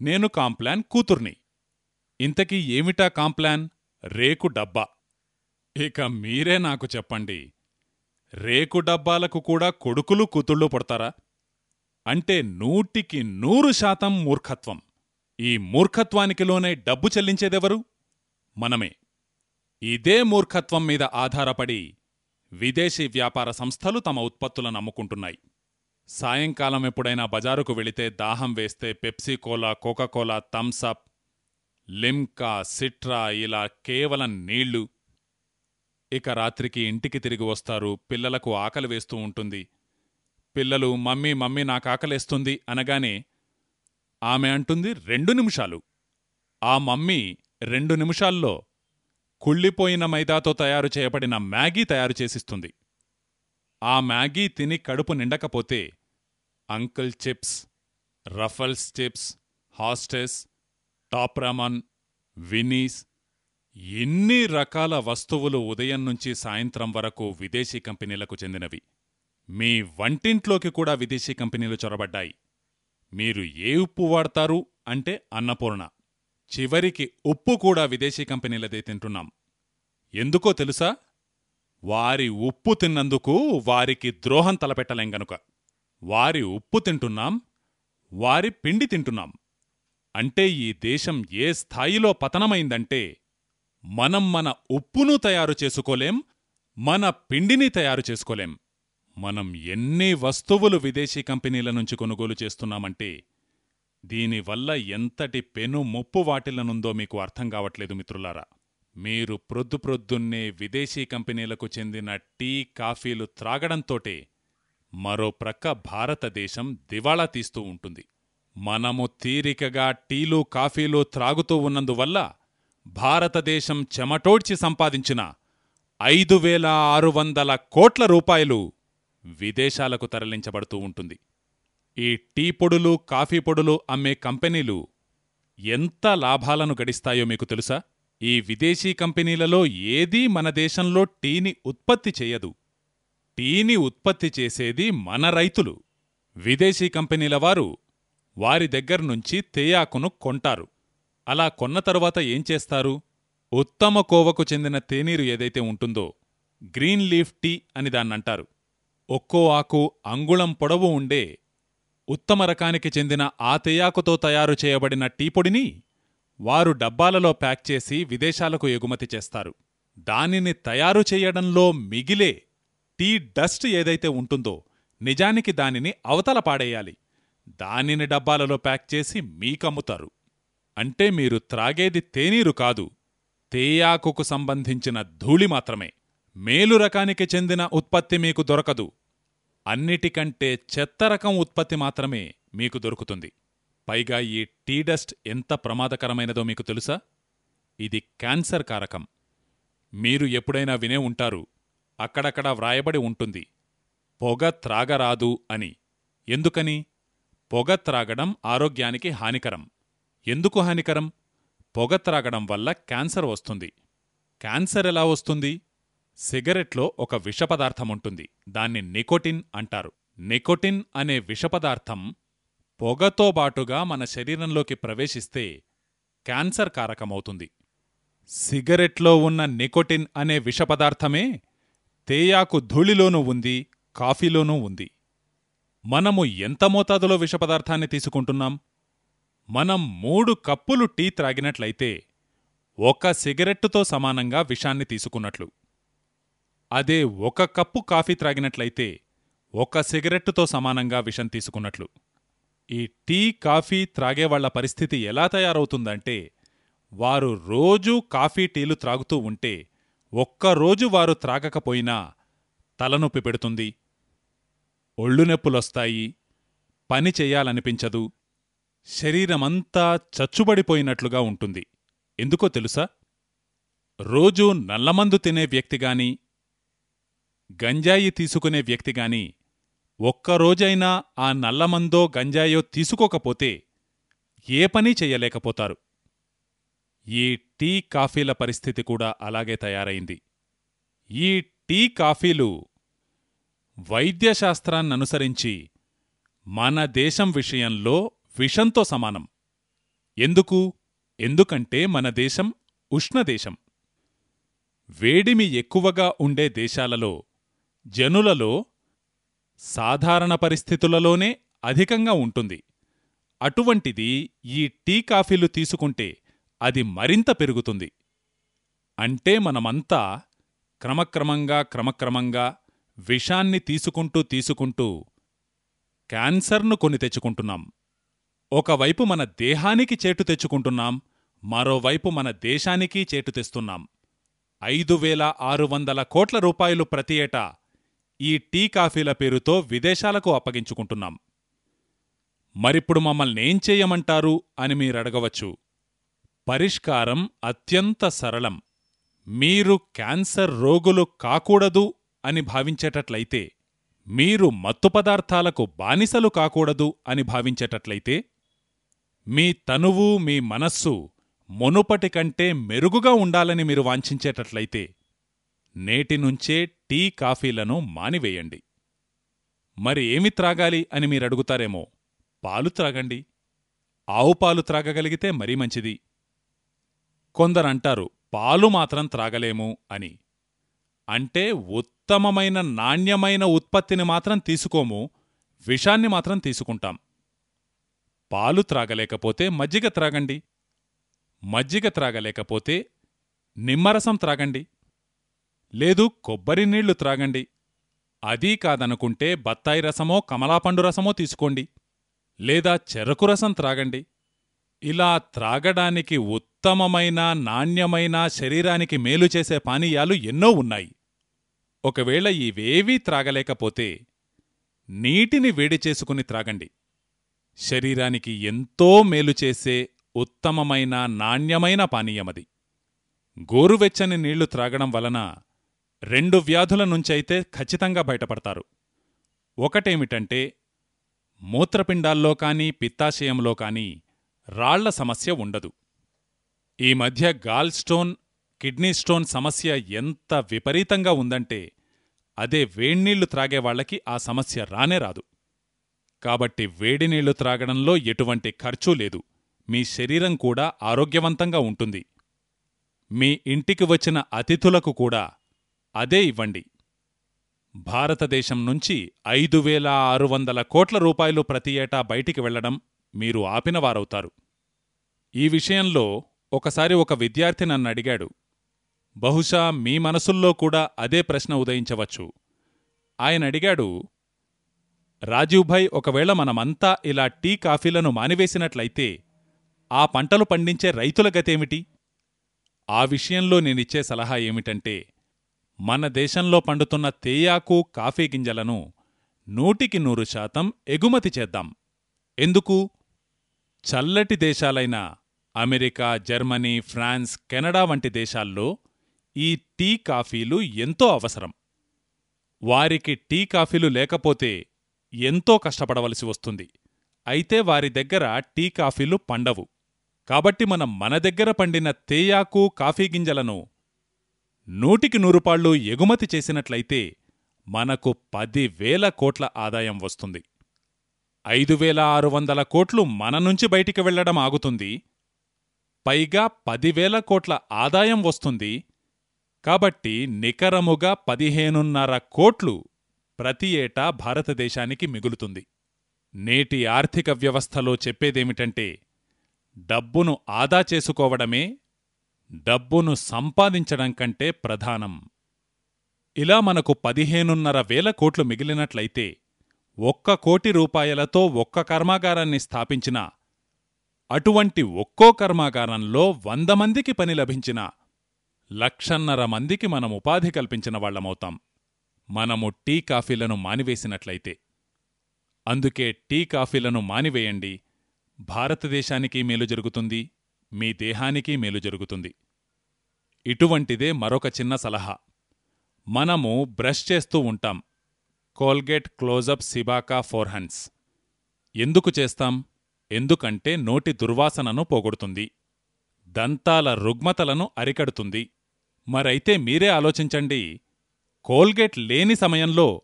నేను కాంప్లాన్ కూతుర్ని. ఇంతకీ ఏమిటా కాంప్లాన్ రేకు డబ్బా. ఇక మీరే నాకు చెప్పండి. రేకు డబ్బాలకు కూడా కొడుకులు కూతుళ్ళు పుడతారా? అంటే నూటికి నూరు శాతం మూర్ఖత్వం. ఈ మూర్ఖత్వానికిలోనే డబ్బు చెల్లించేదెవరు? మనమే. ఇదే మూర్ఖత్వం మీద ఆధారపడి విదేశీ వ్యాపార సంస్థలు తమ ఉత్పత్తులను అమ్ముకుంటున్నాయి. సాయంకాలం ఎప్పుడైనా బజారుకు వెళితే దాహం వేస్తే Pepsi Cola Coca Cola Thums Up Limca Citra ఇలా కేవలం నీళ్ళు. ఇక రాత్రికి ఇంటికి తిరిగి వస్తారు. పిల్లలకు ఆకలి వేస్తూ ఉంటుంది. పిల్లలు మమ్మీ మమ్మీ నాకాకలేస్తుంది అనగానే ఆమె అంటుంది రెండు నిమిషాలు. ఆ మమ్మీ రెండు నిమిషాల్లో కుళ్ళిపోయిన మైదాతో తయారు చేయబడిన మ్యాగీ తయారు చేసిస్తుంది. ఆ మ్యాగీ తిని కడుపు నిండకపోతే Uncle Chips Ruffles chips Hostess Top Ramen Vini's ఎన్ని రకాల వస్తువులు ఉదయం నుంచి సాయంత్రం వరకు విదేశీ కంపెనీలకు చెందినవి. మీ వంటింట్లోకి కూడా విదేశీ కంపెనీలు చొరబడ్డాయి. మీరు ఏ ఉప్పు వాడతారు అంటే అన్నపూర్ణ. చివరికి ఉప్పు కూడా విదేశీ కంపెనీలదే తింటున్నాం. ఎందుకో తెలుసా? వారి ఉప్పు తిన్నందుకు వారికి ద్రోహం తలపెట్టలేం గనుక. వారి ఉప్పు తింటున్నాం వారి పిండి తింటున్నాం. అంటే ఈ దేశం ఏ స్థాయిలో పతనమైందంటే మనం మన ఉప్పును తయారు చేసుకోలేం మన పిండిని తయారు చేసుకోలేం. మనం ఎన్ని వస్తువులు విదేశీ కంపెనీల నుంచి కొనుగోలు చేస్తున్నామంటే దీనివల్ల ఎంతటి పెను ముప్పు వాటిల్లనుందో మీకు అర్థం కావట్లేదు మిత్రులారా. మీరు ప్రొద్దు ప్రొద్దున్నే విదేశీ కంపెనీలకు చెందిన టీ కాఫీలు త్రాగడంతోటే మరో ప్రక్క భారతదేశం దివాళా తీస్తూ ఉంటుంది. మనము తీరికగా టీలు కాఫీలు త్రాగుతూ ఉన్నందువల్ల భారతదేశం చెమటోడ్చి సంపాదించిన ఐదు వేల ఆరు వందల కోట్ల రూపాయలు విదేశాలకు తరలించబడుతూ ఉంటుంది. ఈ టీ పొడులు కాఫీ పొడులు అమ్మే కంపెనీలు ఎంత లాభాలను గడిస్తాయో మీకు తెలుసా? ఈ విదేశీ కంపెనీలలో ఏదీ మన దేశంలో టీని ఉత్పత్తి చేయదు. టీని ఉత్పత్తి చేసేది మన రైతులు. విదేశీ కంపెనీల వారు వారి దగ్గర్నుంచి తేయాకును కొంటారు. అలా కొన్న తరువాత ఏం చేస్తారు? ఉత్తమ కోవకు చెందిన తేనీరు ఏదైతే ఉంటుందో గ్రీన్ లీఫ్ టీ అని దాన్నంటారు. ఒక్కో ఆకు అంగుళం పొడవు ఉండే ఉత్తమ రకానికి చెందిన ఆ తేయాకుతో తయారు చేయబడిన టీపొడిని వారు డబ్బాలలో ప్యాక్ చేసి విదేశాలకు ఎగుమతి చేస్తారు. దానిని తయారు చేయడంలో మిగిలే టీ డస్ట్ ఏదైతే ఉంటుందో నిజానికి దానిని అవతల పాడేయాలి. దానిని డబ్బాలలో ప్యాక్ చేసి మీకమ్ముతారు. అంటే మీరు త్రాగేది తేనీరు కాదు తేయాకుకు సంబంధించిన ధూళి మాత్రమే. మేలు రకానికి చెందిన ఉత్పత్తి మీకు దొరకదు. అన్నిటికంటే చెత్త రకం ఉత్పత్తి మాత్రమే మీకు దొరుకుతుంది. పైగా ఈ టీ డస్ట్ ఎంత ప్రమాదకరమైనదో మీకు తెలుసా? ఇది క్యాన్సర్ కారకం. మీరు ఎప్పుడైనా వినే ఉంటారు అక్కడక్కడ వ్రాయబడి ఉంటుంది. పొగ త్రాగరాదు అని. ఎందుకని? పొగ త్రాగడం ఆరోగ్యానికి హానికరం. ఎందుకు హానికరం? పొగ త్రాగడం వల్ల క్యాన్సర్ వస్తుంది. క్యాన్సర్ ఎలా వస్తుంది? సిగరెట్లో ఒక విషపదార్థముంటుంది దాన్ని నికోటిన్ అంటారు. నికోటిన్ అనే విషపదార్థం పొగతో బాటుగా మన శరీరంలోకి ప్రవేశిస్తే క్యాన్సర్ కారకమవుతుంది. సిగరెట్లో ఉన్న నికోటిన్ అనే విషపదార్థమే తేయాకు ధూళిలోనూ ఉంది కాఫీలోనూ ఉంది. మనము ఎంత మోతాదులో విషపదార్థాన్ని తీసుకుంటున్నాం? మనం మూడు కప్పులు టీ త్రాగినట్లయితే ఒక సిగరెట్టుతో సమానంగా విషాన్ని తీసుకున్నట్లు. అదే ఒక కప్పు కాఫీ త్రాగినట్లయితే ఒక సిగరెట్టుతో సమానంగా విషం తీసుకున్నట్లు. ఈ టీ కాఫీ త్రాగేవాళ్ళ పరిస్థితి ఎలా తయారవుతుందంటే వారు రోజూ కాఫీ టీలు త్రాగుతూ ఉంటే ఒక్కరోజు వారు త్రాగకపోయినా తలనొప్పి పెడుతుంది. ఒళ్ళు నొప్పులొస్తాయి. పని చెయ్యాలనిపించదు శరీరమంతా చచ్చుబడిపోయినట్లుగా ఉంటుంది. ఎందుకో తెలుసా? రోజూ నల్లమందు తినే వ్యక్తిగాని గంజాయి తీసుకునే వ్యక్తిగాని ఒక్కరోజైనా ఆ నల్లమందో గంజాయో తీసుకోకపోతే ఏ పని చెయ్యలేకపోతారు ఈ టీ కాఫీల పరిస్థితి కూడా అలాగే తయారైంది. ఈ టీ కాఫీలు వైద్యశాస్త్రాన్ననుసరించి మన దేశం విషయంలో విషంతో సమానం. ఎందుకు? ఎందుకంటే మన దేశం ఉష్ణదేశం వేడిమి ఎక్కువగా ఉండే దేశాలలో జనులలో సాధారణ పరిస్థితులలోనే అధికంగా ఉంటుంది. అటువంటిది ఈ టీ కాఫీలు తీసుకుంటే అది మరింత పెరుగుతుంది. అంటే మనమంతా క్రమక్రమంగా క్రమక్రమంగా విషాన్ని తీసుకుంటూ తీసుకుంటూ క్యాన్సర్ను కొని తెచ్చుకుంటున్నాం. ఒకవైపు మన దేహానికి చేటు తెచ్చుకుంటున్నాం మరోవైపు మన దేశానికి చేటు తెస్తున్నాం. ఐదు వేల ఆరు వందల కోట్ల రూపాయలు ప్రతి ఏటా ఈ టీ కాఫీల పేరుతో విదేశాలకు అప్పగించుకుంటున్నాం. మరిప్పుడు మమ్మల్నేం చేయమంటారు అని మీరడగవచ్చు. పరిష్కారం అత్యంత సరళం. మీరు క్యాన్సర్ రోగులు కాకూడదు అని భావించేటట్లయితే మీరు మత్తు పదార్థాలకు బానిసలు కాకూడదు అని భావించేటట్లయితే మీ తనువు మీ మనస్సు మునుపటి కంటే మెరుగుగా ఉండాలని మీరు వాంఛించేటట్లయితే నేటినుంచే టీ కాఫీలను మానివేయండి. మరి ఏమి త్రాగాలి అని మీరడుగుతారేమో పాలు త్రాగండి. ఆవు పాలు త్రాగగలిగితే మరీ మంచిది. కొందరంటారు పాలు మాత్రం త్రాగలేము అని. అంటే ఉత్తమమైన నాణ్యమైన ఉత్పత్తిని మాత్రం తీసుకోము విషాన్ని మాత్రం తీసుకుంటాం. పాలు త్రాగలేకపోతే మజ్జిగ త్రాగండి. మజ్జిగ త్రాగలేకపోతే నిమ్మరసం త్రాగండి. లేదు కొబ్బరి నీళ్ళు త్రాగండి. అదీ కాదనుకుంటే బత్తాయి రసమో కమలాపండు రసమో తీసుకోండి. లేదా చెరకు రసం త్రాగండి. ఇలా త్రాగడానికి ఉత్తమమైన నాణ్యమైన శరీరానికి మేలు చేసే పానీయాలు ఎన్నో ఉన్నాయి. ఒకవేళ ఇవేవీ త్రాగలేకపోతే నీటిని వేడి చేసుకుని త్రాగండి. శరీరానికి ఎంతో మేలు చేసే ఉత్తమమైన నాణ్యమైన పానీయమది. గోరువెచ్చని నీళ్ళు త్రాగడం వలన రెండు వ్యాధుల నుంచైతే ఖచ్చితంగా బయటపడతారు. ఒకటేమిటంటే మూత్రపిండాల్లో కానీ పిత్తాశయంలో కానీ రాళ్ళ సమస్య ఉండదు. ఈ మధ్య గాల్ స్టోన్ కిడ్నీ స్టోన్ సమస్య ఎంత విపరీతంగా ఉందంటే అదే వేణ్నీళ్ళు త్రాగేవాళ్ళకి ఆ సమస్య రానే రాదు. కాబట్టి వేడినీళ్ళు త్రాగడంలో ఎటువంటి ఖర్చూ లేదు. మీ శరీరం కూడా ఆరోగ్యవంతంగా ఉంటుంది. మీ ఇంటికి వచ్చిన అతిథులకు కూడా అదే ఇవ్వండి. భారతదేశం నుంచి ఐదు వేల ఆరు వందల కోట్ల రూపాయలు ప్రతి ఏటా బయటికి వెళ్ళడం మీరు ఆపినవారవుతారు ఈ విషయంలో ఒకసారి ఒక విద్యార్థి నన్ను అడిగాడు. బహుశా మీ మనసుల్లో కూడా అదే ప్రశ్న ఉదయించవచ్చు. ఆయన అడిగాడు రాజీవ్భాయ్ ఒకవేళ మనమంతా ఇలా టీ కాఫీలను మానివేసినట్లయితే ఆ పంటలు పండించే రైతుల గతేమిటి? ఆ విషయంలో నేనిచ్చే సలహా ఏమిటంటే మన దేశంలో పండుతున్న తేయాకు కాఫీ గింజలను నూటికి నూరు శాతం ఎగుమతి చేద్దాం. ఎందుకు? చల్లటి దేశాలైన అమెరికా జర్మనీ ఫ్రాన్స్ కెనడా వంటి దేశాల్లో ఈ టీ కాఫీలు ఎంతో అవసరం. వారికి టీ కాఫీలు లేకపోతే ఎంతో కష్టపడవలసి వస్తుంది. అయితే వారి దగ్గర టీ కాఫీలు పండవు. కాబట్టి మనం మన దగ్గర పండిన తేయాకు కాఫీ గింజలను నూటికి నూరుపాళ్ళు ఎగుమతి చేసినట్లయితే మనకు పదివేల కోట్ల ఆదాయం వస్తుంది. ఐదు వేల ఆరు వందల కోట్లు మన నుంచి బయటికి వెళ్ళడం ఆగుతుంది. పైగా పదివేల కోట్ల ఆదాయం వస్తుంది. కాబట్టి నికరముగా పదిహేనున్నర కోట్లు ప్రతి ఏటా భారతదేశానికి మిగులుతుంది. నేటి ఆర్థిక వ్యవస్థలో చెప్పేదేమిటంటే డబ్బును ఆదా చేసుకోవడమే డబ్బును సంపాదించడం కంటే ప్రధానం. ఇలా మనకు పదిహేనున్నర వేల కోట్లు మిగిలినట్లయితే ఒక్క కోటి రూపాయలతో ఒక్క కర్మాగారాన్ని స్థాపించినా అటువంటి ఒక్కో కర్మాగారంలో వంద మందికి పని లభించిన లక్షన్నర మందికి మనం ఉపాధి కల్పించిన వాళ్ళమవుతాం మనము టీ కాఫీలను మానివేసినట్లయితే. అందుకే టీ కాఫీలను మానివేయండి. భారతదేశానికి మేలు జరుగుతుంది. మీ దేహానికి మేలు జరుగుతుంది. ఇటువంటిదే మరొక చిన్న సలహా. మనము బ్రష్ చేస్తూ ఉంటాం. కోల్గేట్ క్లోజప్ సిబాకా ఫోర్హన్స్ ఎందుకు చేస్తాం? ఎందుకంటే నోటి దుర్వాసనను పోగొడుతుంది. దంతాల రుగ్మతలను అరికడుతుంది. మరైతే మీరే ఆలోచించండి. కోల్గేట్ లేని సమయంలో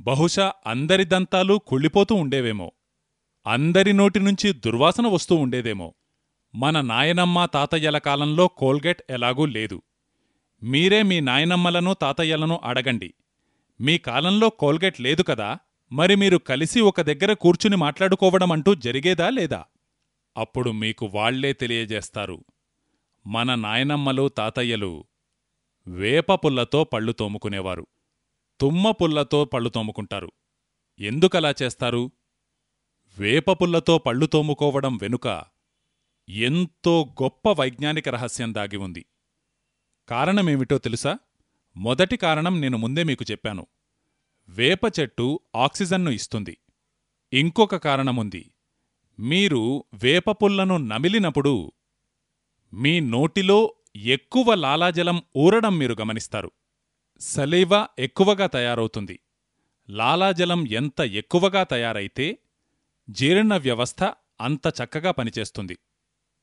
బహుశా అందరి దంతాలు కుళ్ళిపోతూ ఉండేవేమో. అందరి నోటి నుంచి దుర్వాసన వస్తూ ఉండేదేమో. మన నాయనమ్మ తాతయ్యల కాలంలో కోల్గేట్ ఎలాగూ లేదు. మీరే మీ నాయనమ్మలను తాతయ్యలను అడగండి. మీ కాలంలో కోల్గేట్ లేదు కదా? మరి మీరు కలిసి ఒక దగ్గర కూర్చుని మాట్లాడుకోవడం అంటూ జరిగేదా లేదా? అప్పుడు మీకు వాళ్ళే తెలియజేస్తారు. మన నాయనమ్మలు తాతయ్యలు వేపపుల్లతో పళ్ళు తోముకునేవారు. తుమ్మ పుల్లతో పళ్ళు తోముకుంటారు. ఎందుకలా చేస్తారు? వేపపుల్లతో పళ్ళు తోముకోవడం వెనుక ఎంతో గొప్ప వైజ్ఞానిక రహస్యం దాగి ఉంది. కారణమేమిటో తెలుసా? మొదటి కారణం నేను ముందే మీకు చెప్పాను. వేప చెట్టు ఆక్సిజన్ను ఇస్తుంది. ఇంకొక కారణముంది మీరు వేపపుల్లను నమిలినప్పుడు మీ నోటిలో ఎక్కువ లాలాజలం ఊరడం మీరు గమనిస్తారు. సలీవా ఎక్కువగా తయారవుతుంది. లాలాజలం ఎంత ఎక్కువగా తయారైతే జీర్ణ వ్యవస్థ అంత చక్కగా పనిచేస్తుంది.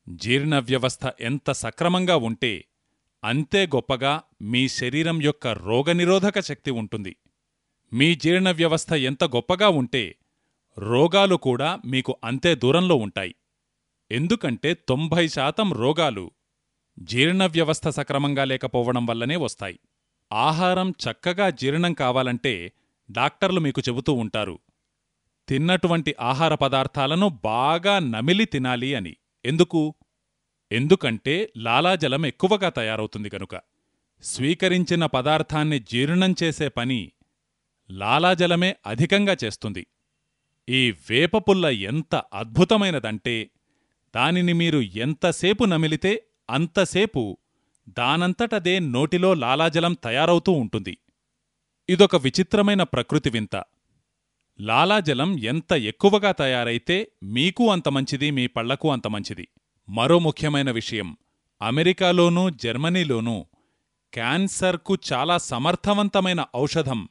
జీర్ణ వ్యవస్థ ఎంత సక్రమంగా ఉంటే అంతే గొప్పగా మీ శరీరం యొక్క రోగనిరోధక శక్తి ఉంటుంది. మీ జీర్ణ వ్యవస్థ ఎంత గొప్పగా ఉంటే రోగాలు కూడా మీకు అంతే దూరంలో ఉంటాయి. ఎందుకంటే తొంభై శాతం రోగాలు జీర్ణ వ్యవస్థ సక్రమంగా లేకపోవడం వల్లనే వస్తాయి. ఆహారం చక్కగా జీర్ణం కావాలంటే డాక్టర్లు మీకు చెబుతూ ఉంటారు. తిన్నటువంటి ఆహార పదార్థాలను బాగా నమిలి తినాలి అని. ఎందుకు? ఎందుకంటే లాలాజలం ఎక్కువగా తయారవుతుంది గనుక. స్వీకరించిన పదార్థాన్ని జీర్ణం చేసే పని లాలాజలమే అధికంగా చేస్తుంది. ఈ వేపపుల్ల ఎంత అద్భుతమైనదంటే దానిని మీరు ఎంతసేపు నమిలితే అంతసేపు దానంతటదే నోటిలో లాలాజలం తయారవుతూ ఉంటుంది. ఇదొక విచిత్రమైన ప్రకృతి వింత. లాలాజలం ఎంత ఎక్కువగా తయారైతే మీకూ అంత మంచిది మీ పళ్ళకు అంత మంచిది. మరో ముఖ్యమైన విషయం. అమెరికాలోనూ జర్మనీలోనూ క్యాన్సర్కు చాలా సమర్థవంతమైన ఔషధం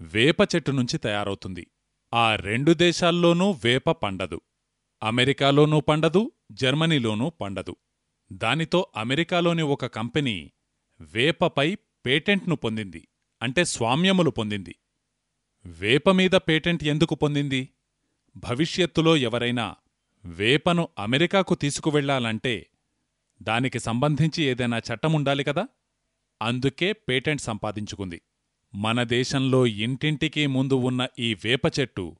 వేప చెట్టు నుంచి తయారవుతుంది. ఆ రెండు దేశాల్లోనూ వేప పండదు. అమెరికాలోనూ పండదు జర్మనీలోనూ పండదు. దానితో అమెరికాలోని ఒక కంపెనీ వేపపై పేటెంట్ను పొందింది. అంటే స్వామ్యములు పొందింది. వేపమీద పేటెంట్ ఎందుకు పొందింది? భవిష్యత్తులో ఎవరైనా వేపను అమెరికాకు తీసుకువెళ్ళాలంటే దానికి సంబంధించి ఏదైనా చట్టముండాలి కదా? అందుకే పేటెంట్ సంపాదించుకుంది. మన దేశంలో ఇంటింటికీ ముందు ఉన్న ఈ వేప చెట్టు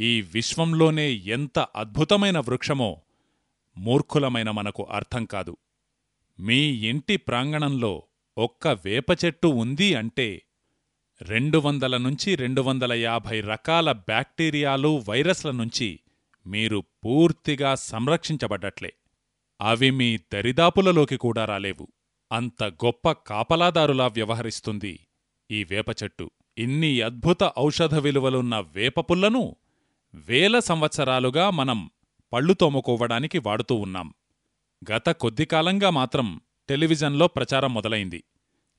ఈ విశ్వంలోనే ఎంత అద్భుతమైన వృక్షమో మూర్ఖులమైన మనకు అర్థం కాదు. మీ ఇంటి ప్రాంగణంలో ఒక్క వేప చెట్టు ఉంది అంటే రెండు వందల నుంచి రెండు వందల యాభై రకాల బ్యాక్టీరియాలు వైరస్ల నుంచి మీరు పూర్తిగా సంరక్షించబడ్డట్లే. అవి మీ దరిదాపులలోకి కూడా రాలేవు. అంత గొప్ప కాపలాదారులా వ్యవహరిస్తుంది ఈ వేపచెట్టు ఇన్ని అద్భుత ఔషధ విలువలున్న వేపపుల్లను వేల సంవత్సరాలుగా మనం పళ్ళు తోముకోవడానికి వాడుతూ ఉన్నాం. గత కొద్దికాలంగా మాత్రం టెలివిజన్లో ప్రచారం మొదలైంది.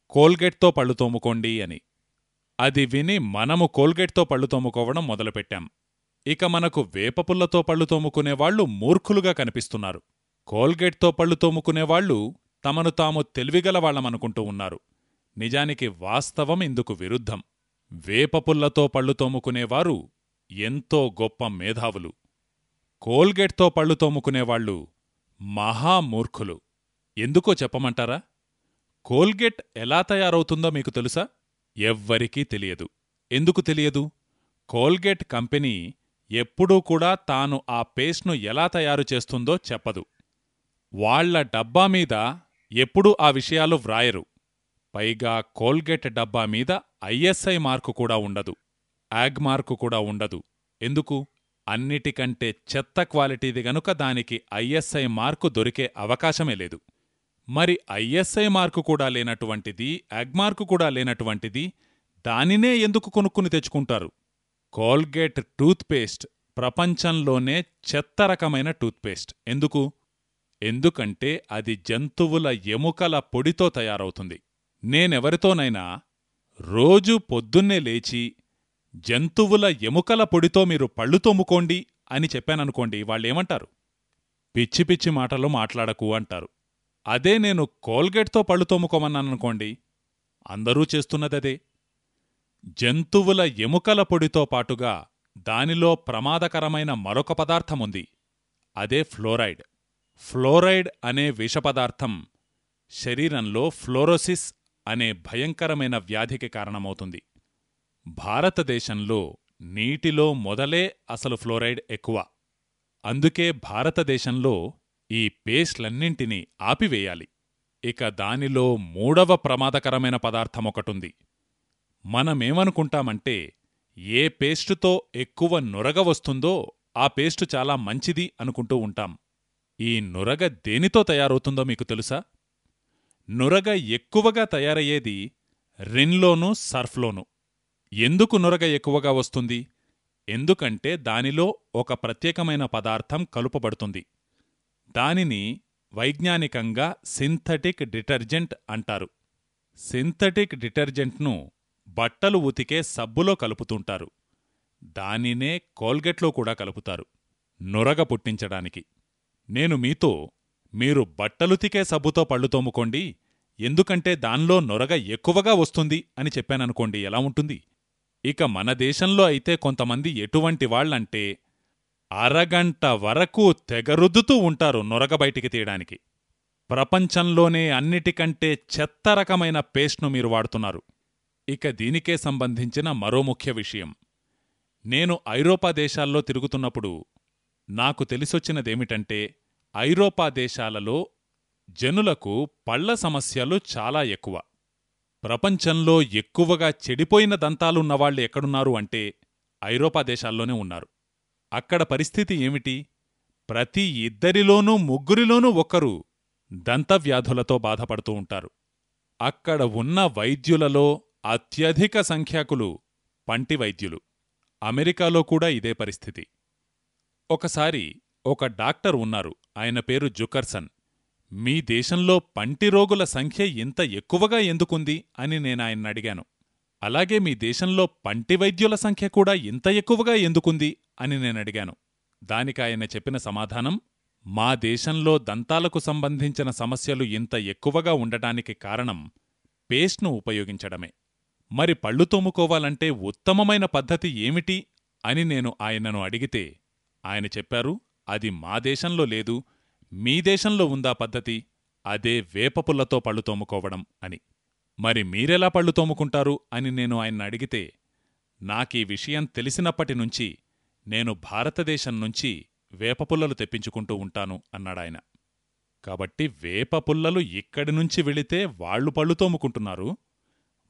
కోల్గేట్తో పళ్ళు తోముకోండి అని. అది విని మనము కోల్గేట్తో పళ్ళు తోముకోవడం మొదలుపెట్టాం. ఇక మనకు వేపపుల్లతో పళ్ళు తోముకునేవాళ్ళు మూర్ఖులుగా కనిపిస్తున్నారు. కోల్గేట్తో పళ్ళు తోముకునేవాళ్ళు తమను తాము తెలివిగలవాళ్ళమనుకుంటూ ఉన్నారు. నిజానికి వాస్తవం ఇందుకు విరుద్ధం. వేపపుల్లతో పళ్ళు తోముకునేవారు ఎంతో గొప్ప మేధావులు. కోల్గేట్తో పళ్ళు తోముకునేవాళ్ళు మహామూర్ఖులు ఎందుకో చెప్పమంటారా? కోల్గేట్ ఎలా తయారవుతుందో మీకు తెలుసా? ఎవ్వరికీ తెలియదు. ఎందుకు తెలియదు? కోల్గేట్ కంపెనీ ఎప్పుడూ కూడా తాను ఆ పేస్ట్ను ఎలా తయారు చేస్తుందో చెప్పదు. వాళ్ళ డబ్బా మీద ఎప్పుడూ ఆ విషయాలు వ్రాయరు. పైగా కోల్గేట్ డబ్బా మీద ఐఎస్ఐ మార్కు కూడా ఉండదు. యాగ్ మార్కు కూడా ఉండదు. ఎందుకు? అన్నిటికంటే చెత్త క్వాలిటీది గనుక దానికి ఐఎస్ఐ మార్కు దొరికే అవకాశమే లేదు. మరి ఐఎస్ఐ మార్కు కూడా లేనటువంటిది యాగ్మార్కు కూడా లేనటువంటిది దానినే ఎందుకు కొనుక్కుని తెచ్చుకుంటారు? కోల్గేట్ టూత్పేస్ట్ ప్రపంచంలోనే చెత్త రకమైన టూత్పేస్ట్. ఎందుకు? ఎందుకంటే అది జంతువుల ఎముకల పొడితో తయారవుతుంది. నేనెవరితోనైనా రోజూ పొద్దున్నే లేచి జంతువుల ఎముకల పొడితో మీరు పళ్ళు తోముకోండి అని చెప్పాననుకోండి వాళ్ళేమంటారు? పిచ్చి పిచ్చి మాటలు మాట్లాడకు అంటారు. అదే నేను కోల్గేట్తో పళ్ళు తోముకోమన్నాననుకోండి అందరూ చేస్తున్నదదే. జంతువుల ఎముకల పొడితో పాటుగా దానిలో ప్రమాదకరమైన మరొక పదార్థముంది. అదే ఫ్లోరైడ్. ఫ్లోరైడ్ అనే విషపదార్థం శరీరంలో ఫ్లోరోసిస్ అనే భయంకరమైన వ్యాధికి కారణమవుతుంది. భారతదేశంలో నీటిలో మొదలే అసలు ఫ్లోరైడ్ ఎక్కువ. అందుకే భారతదేశంలో ఈ పేస్ట్లన్నింటినీ ఆపివేయాలి. ఇక దానిలో మూడవ ప్రమాదకరమైన పదార్థమొకటుంది. మనమేమనుకుంటామంటే ఏ పేస్టుతో ఎక్కువ నురగ వస్తుందో ఆ పేస్టు చాలా మంచిది అనుకుంటూ ఉంటాం. ఈ నురగ దేనితో తయారవుతుందో మీకు తెలుసా? నురగ ఎక్కువగా తయారయ్యేది రిన్లోనూ సర్ఫ్లోనూ. ఎందుకు నురగ ఎక్కువగా వస్తుంది? ఎందుకంటే దానిలో ఒక ప్రత్యేకమైన పదార్థం కలుపబడుతుంది. దానిని వైజ్ఞానికంగా సింథటిక్ డిటర్జెంట్ అంటారు. సింథటిక్ డిటర్జెంట్ను బట్టలు ఉతికే సబ్బులో కలుపుతుంటారు. దానినే కోల్గెట్లో కూడా కలుపుతారు. నురగ పుట్టించడానికి. నేను మీతో మీరు బట్టలుతికే సబ్బుతో పళ్ళు తోముకోండి. ఎందుకంటే దానిలో నొరగ ఎక్కువగా వస్తుంది అని చెప్పాననుకోండి ఎలా ఉంటుంది? ఇక మన దేశంలో అయితే కొంతమంది ఎటువంటి వాళ్ళంటే అరగంట వరకు తెగరుద్దుతూ ఉంటారు నొరగ బయటికి తీయడానికి. ప్రపంచంలోనే అన్నిటికంటే చెత్త రకమైన పేస్ట్ను మీరు వాడుతున్నారు. ఇక దీనికే సంబంధించిన మరో ముఖ్య విషయం. నేను ఐరోపా దేశాల్లో తిరుగుతున్నప్పుడు నాకు తెలిసొచ్చినదేమిటంటే ఐరోపా దేశాలలో జనులకు పళ్ళ సమస్యలు చాలా ఎక్కువ. ప్రపంచంలో ఎక్కువగా చెడిపోయిన దంతాలున్నవాళ్ళు ఎక్కడున్నారు అంటే ఐరోపా దేశాల్లోనే ఉన్నారు. అక్కడ పరిస్థితి ఏమిటి? ప్రతి ఇద్దరిలోనూ ముగ్గురిలోనూ ఒకరు దంతవ్యాధులతో బాధపడుతూ ఉంటారు. అక్కడ ఉన్న వైద్యులలో అత్యధిక సంఖ్యాకులు పంటి వైద్యులు. అమెరికాలో కూడా ఇదే పరిస్థితి. ఒకసారి ఒక డాక్టర్ ఉన్నారు. ఆయన పేరు జుకర్సన్. మీ దేశంలో పంటి రోగుల సంఖ్య ఇంత ఎక్కువగా ఎందుకుంది అని నేనాయన్నడిగాను అలాగే మీ దేశంలో పంటి వైద్యుల సంఖ్య కూడా ఇంత ఎక్కువగా ఎందుకుంది అని నేనడిగాను దానికాయన చెప్పిన సమాధానం మా దేశంలో దంతాలకు సంబంధించిన సమస్యలు ఇంత ఎక్కువగా ఉండటానికి కారణం పేస్ట్ను ఉపయోగించడమే. మరి పళ్ళు తోముకోవాలంటే ఉత్తమమైన పద్ధతి ఏమిటి? అని నేను ఆయనను అడిగితే ఆయన చెప్పారు అది మా దేశంలో లేదు మీ దేశంలో ఉందా పద్ధతి? అదే వేపపుల్లతో పళ్ళు తోముకోవడం అని. మరి మీరెలా పళ్ళు తోముకుంటారు? అని నేను ఆయన అడిగితే నాకీ విషయం తెలిసినప్పటినుంచి నేను భారతదేశం నుంచి వేపపుల్లలు తెప్పించుకుంటూ ఉంటాను అన్నాడాయన కాబట్టి వేపపుల్లలు ఇక్కడి నుంచి వెళితే వాళ్ళు పళ్ళు తోముకుంటున్నారు.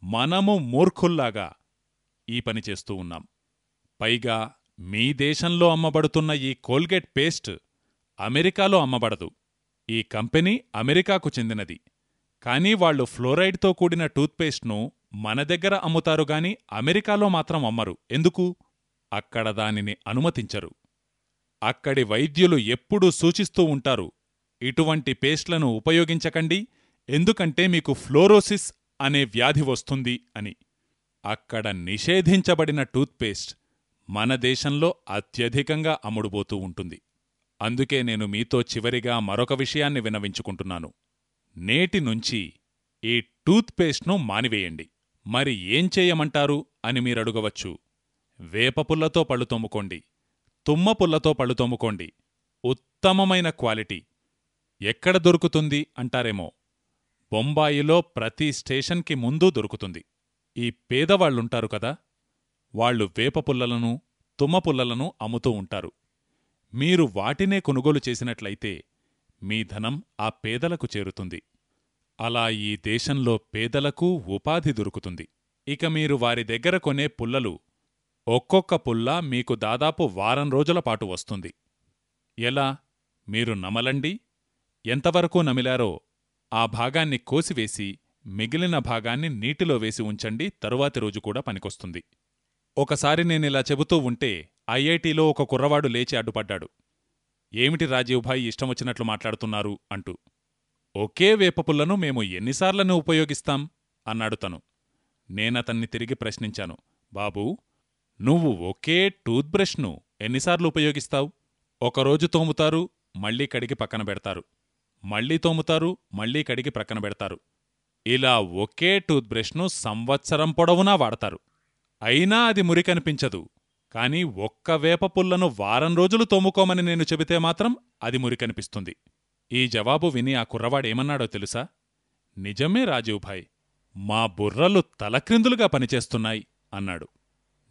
మనము మూర్ఖుల్లాగా ఈ పని చేస్తూ ఉన్నాం. పైగా మీ దేశంలో అమ్మబడుతున్న ఈ కోల్గేట్ పేస్ట్ అమెరికాలో అమ్మబడదు. ఈ కంపెనీ అమెరికాకు చెందినది. కానీ వాళ్ళు ఫ్లోరైడ్తో కూడిన టూత్పేస్ట్ను మన దగ్గర అమ్ముతారుగాని అమెరికాలో మాత్రం అమ్మరు. ఎందుకు? అక్కడ దానిని అనుమతించరు. అక్కడి వైద్యులు ఎప్పుడూ సూచిస్తూ ఉంటారు ఇటువంటి పేస్ట్లను ఉపయోగించకండి. ఎందుకంటే మీకు ఫ్లోరోసిస్ అనే వ్యాధి వస్తుంది అని. అక్కడ నిషేధించబడిన టూత్పేస్ట్ మన దేశంలో అత్యధికంగా అమ్ముడుపోతూ ఉంటుంది. అందుకే నేను మీతో చివరిగా మరొక విషయాన్ని వినవించుకుంటున్నాను. నేటి నుంచి ఈ టూత్పేస్ట్ను మానివేయండి. మరి ఏం చేయమంటారు అని మీరడుగవచ్చు. వేపపుల్లతో పళ్ళు తోముకోండి. తుమ్మపుల్లతో పళ్ళు తోముకోండి. ఉత్తమమైన క్వాలిటీ. ఎక్కడ దొరుకుతుంది అంటారేమో. బొంబాయిలో ప్రతి స్టేషన్కి ముందు దొరుకుతుంది. ఈ పేదవాళ్ళుంటారు కదా వాళ్ళు వేపపుల్లలను తుమ్మపుల్లలను అమ్ముతూ ఉంటారు. మీరు వాటినే కొనుగోలు చేసినట్లయితే మీ ధనం ఆ పేదలకు చేరుతుంది. అలా ఈ దేశంలో పేదలకు ఉపాధి దొరుకుతుంది. ఇక మీరు వారి దగ్గర కొనే పుల్లలు ఒక్కొక్క పుల్ల మీకు దాదాపు వారం రోజుల పాటు వస్తుంది. ఎలా? మీరు నమలండి? ఎంతవరకు నమిలారో ఆ భాగాన్ని కోసివేసి మిగిలిన భాగాన్ని నీటిలో వేసి ఉంచండి తరువాతి రోజు కూడా పనికొస్తుంది. ఒకసారి నేనిలా చెబుతూ ఉంటే ఐఐటీలో ఒక కుర్రవాడు లేచి అడ్డుపడ్డాడు. ఏమిటి రాజీవ్భాయ్ ఇష్టమొచ్చినట్లు మాట్లాడుతున్నారు అంటూ. ఒకే వేపపుల్లను మేము ఎన్నిసార్లను ఉపయోగిస్తాం? అన్నాడు తను. నేనతన్ని తిరిగి ప్రశ్నించాను. బాబూ నువ్వు ఒకే టూత్బ్రష్ను ఎన్నిసార్లు ఉపయోగిస్తావు? ఒకరోజు తోముతారు మళ్ళీ కడిగి పక్కన పెడతారు. మళ్ళీ తోముతారు మళ్ళీ కడిగి ప్రక్కన పెడతారు. ఇలా ఒకే టూత్బ్రష్ను సంవత్సరం పొడవునా వాడతారు. అయినా అది మురికనిపించదు. కాని ఒక్క వేపపుల్లను వారం రోజులు తోముకోమని నేను చెబితే మాత్రం అది మురికనిపిస్తుంది. ఈ జవాబు విని ఆ కుర్రవాడేమన్నాడో తెలుసా? నిజమే రాజీవ్భాయ్ మా బుర్రలు తలక్రిందులుగా పనిచేస్తున్నాయి అన్నాడు.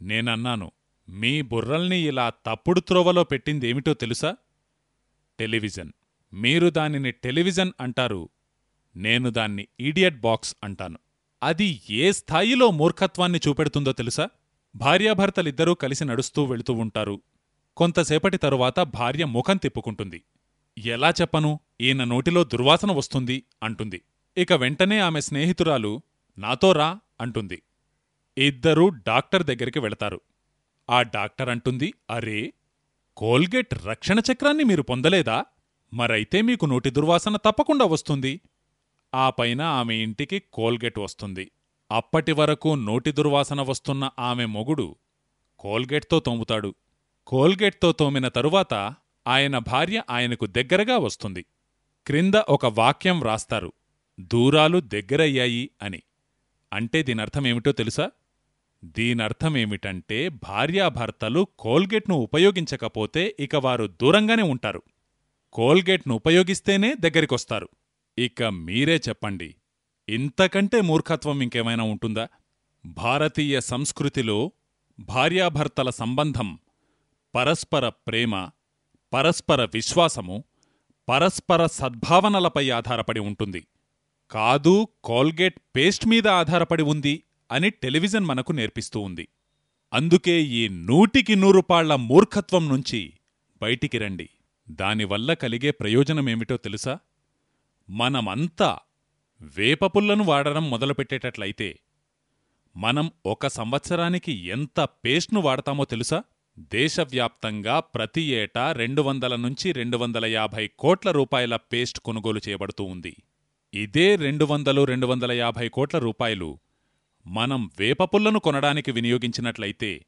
నేనన్నాను మీ బుర్రల్ని ఇలా తప్పుడు త్రోవలో పెట్టిందేమిటో తెలుసా? టెలివిజన్ మీరు దానిని టెలివిజన్ అంటారు నేను దాన్ని ఈడియట్ బాక్స్ అంటాను. అది ఏ స్థాయిలో మూర్ఖత్వాన్ని చూపెడుతుందో తెలుసా? భార్యాభర్తలిద్దరూ కలిసి నడుస్తూ వెళుతూ ఉంటారు. కొంతసేపటి తరువాత భార్య ముఖం తిప్పుకుంటుంది. ఎలా చెప్పను? ఈయన నోటిలో దుర్వాసన వస్తుంది అంటుంది. ఇక వెంటనే ఆమె స్నేహితురాలు నాతో రా అంటుంది. ఇద్దరూ డాక్టర్ దగ్గరికి వెళతారు. ఆ డాక్టర్ అంటుంది అరే కోల్గేట్ రక్షణ చక్రాన్ని మీరు పొందలేదా? మరైతే మీకు నోటి దుర్వాసన తప్పకుండా వస్తుంది. ఆ పైన ఆమె ఇంటికి కోల్గేట్ వస్తుంది. అప్పటి వరకు నోటి దుర్వాసన వస్తున్న ఆమె మొగుడు కోల్గేట్తో తోముతాడు. కోల్గేట్తో తోమిన తరువాత ఆయన భార్య ఆయనకు దగ్గరగా వస్తుంది. క్రింద ఒక వాక్యం వ్రాస్తారు. దూరాలు దగ్గరయ్యాయి అని. అంటే దీనర్థమేమిటో తెలుసా? దీనర్థమేమిటంటే భార్యాభర్తలు కోల్గేట్ను ఉపయోగించకపోతే ఇక వారు దూరంగానే ఉంటారు. కోల్గేట్ను ఉపయోగిస్తేనే దగ్గరికొస్తారు. ఇక మీరే చెప్పండి ఇంతకంటే మూర్ఖత్వం ఇంకేమైనా ఉంటుందా? భారతీయ సంస్కృతిలో భార్యాభర్తల సంబంధం పరస్పర ప్రేమ పరస్పర విశ్వాసము పరస్పర సద్భావనలపై ఆధారపడి ఉంటుంది. కాదు కోల్గేట్ పేస్ట్ మీద ఆధారపడి ఉంది అని టెలివిజన్ మనకు నేర్పిస్తూ ఉంది. అందుకే ఈ నూటికి నూరుపాళ్ళ మూర్ఖత్వం నుంచి బయటికి రండి. దానివల్ల కలిగే ప్రయోజనమేమిటో తెలుసా? మనమంతా వేపపుల్లను వాడడం మొదలుపెట్టేటట్లయితే మనం ఒక సంవత్సరానికి ఎంత పేస్ట్ను వాడతామో తెలుసా? దేశవ్యాప్తంగా ప్రతి ఏటా రెండు వందల నుంచి రెండు వందల యాభై కోట్ల రూపాయల పేస్ట్ కొనుగోలు చేయబడుతూ ఉంది. ఇదే రెండు వందలు రెండు వందల యాభై కోట్ల రూపాయలు మనం వేపపుల్లను కొనడానికి వినియోగించినట్లయితే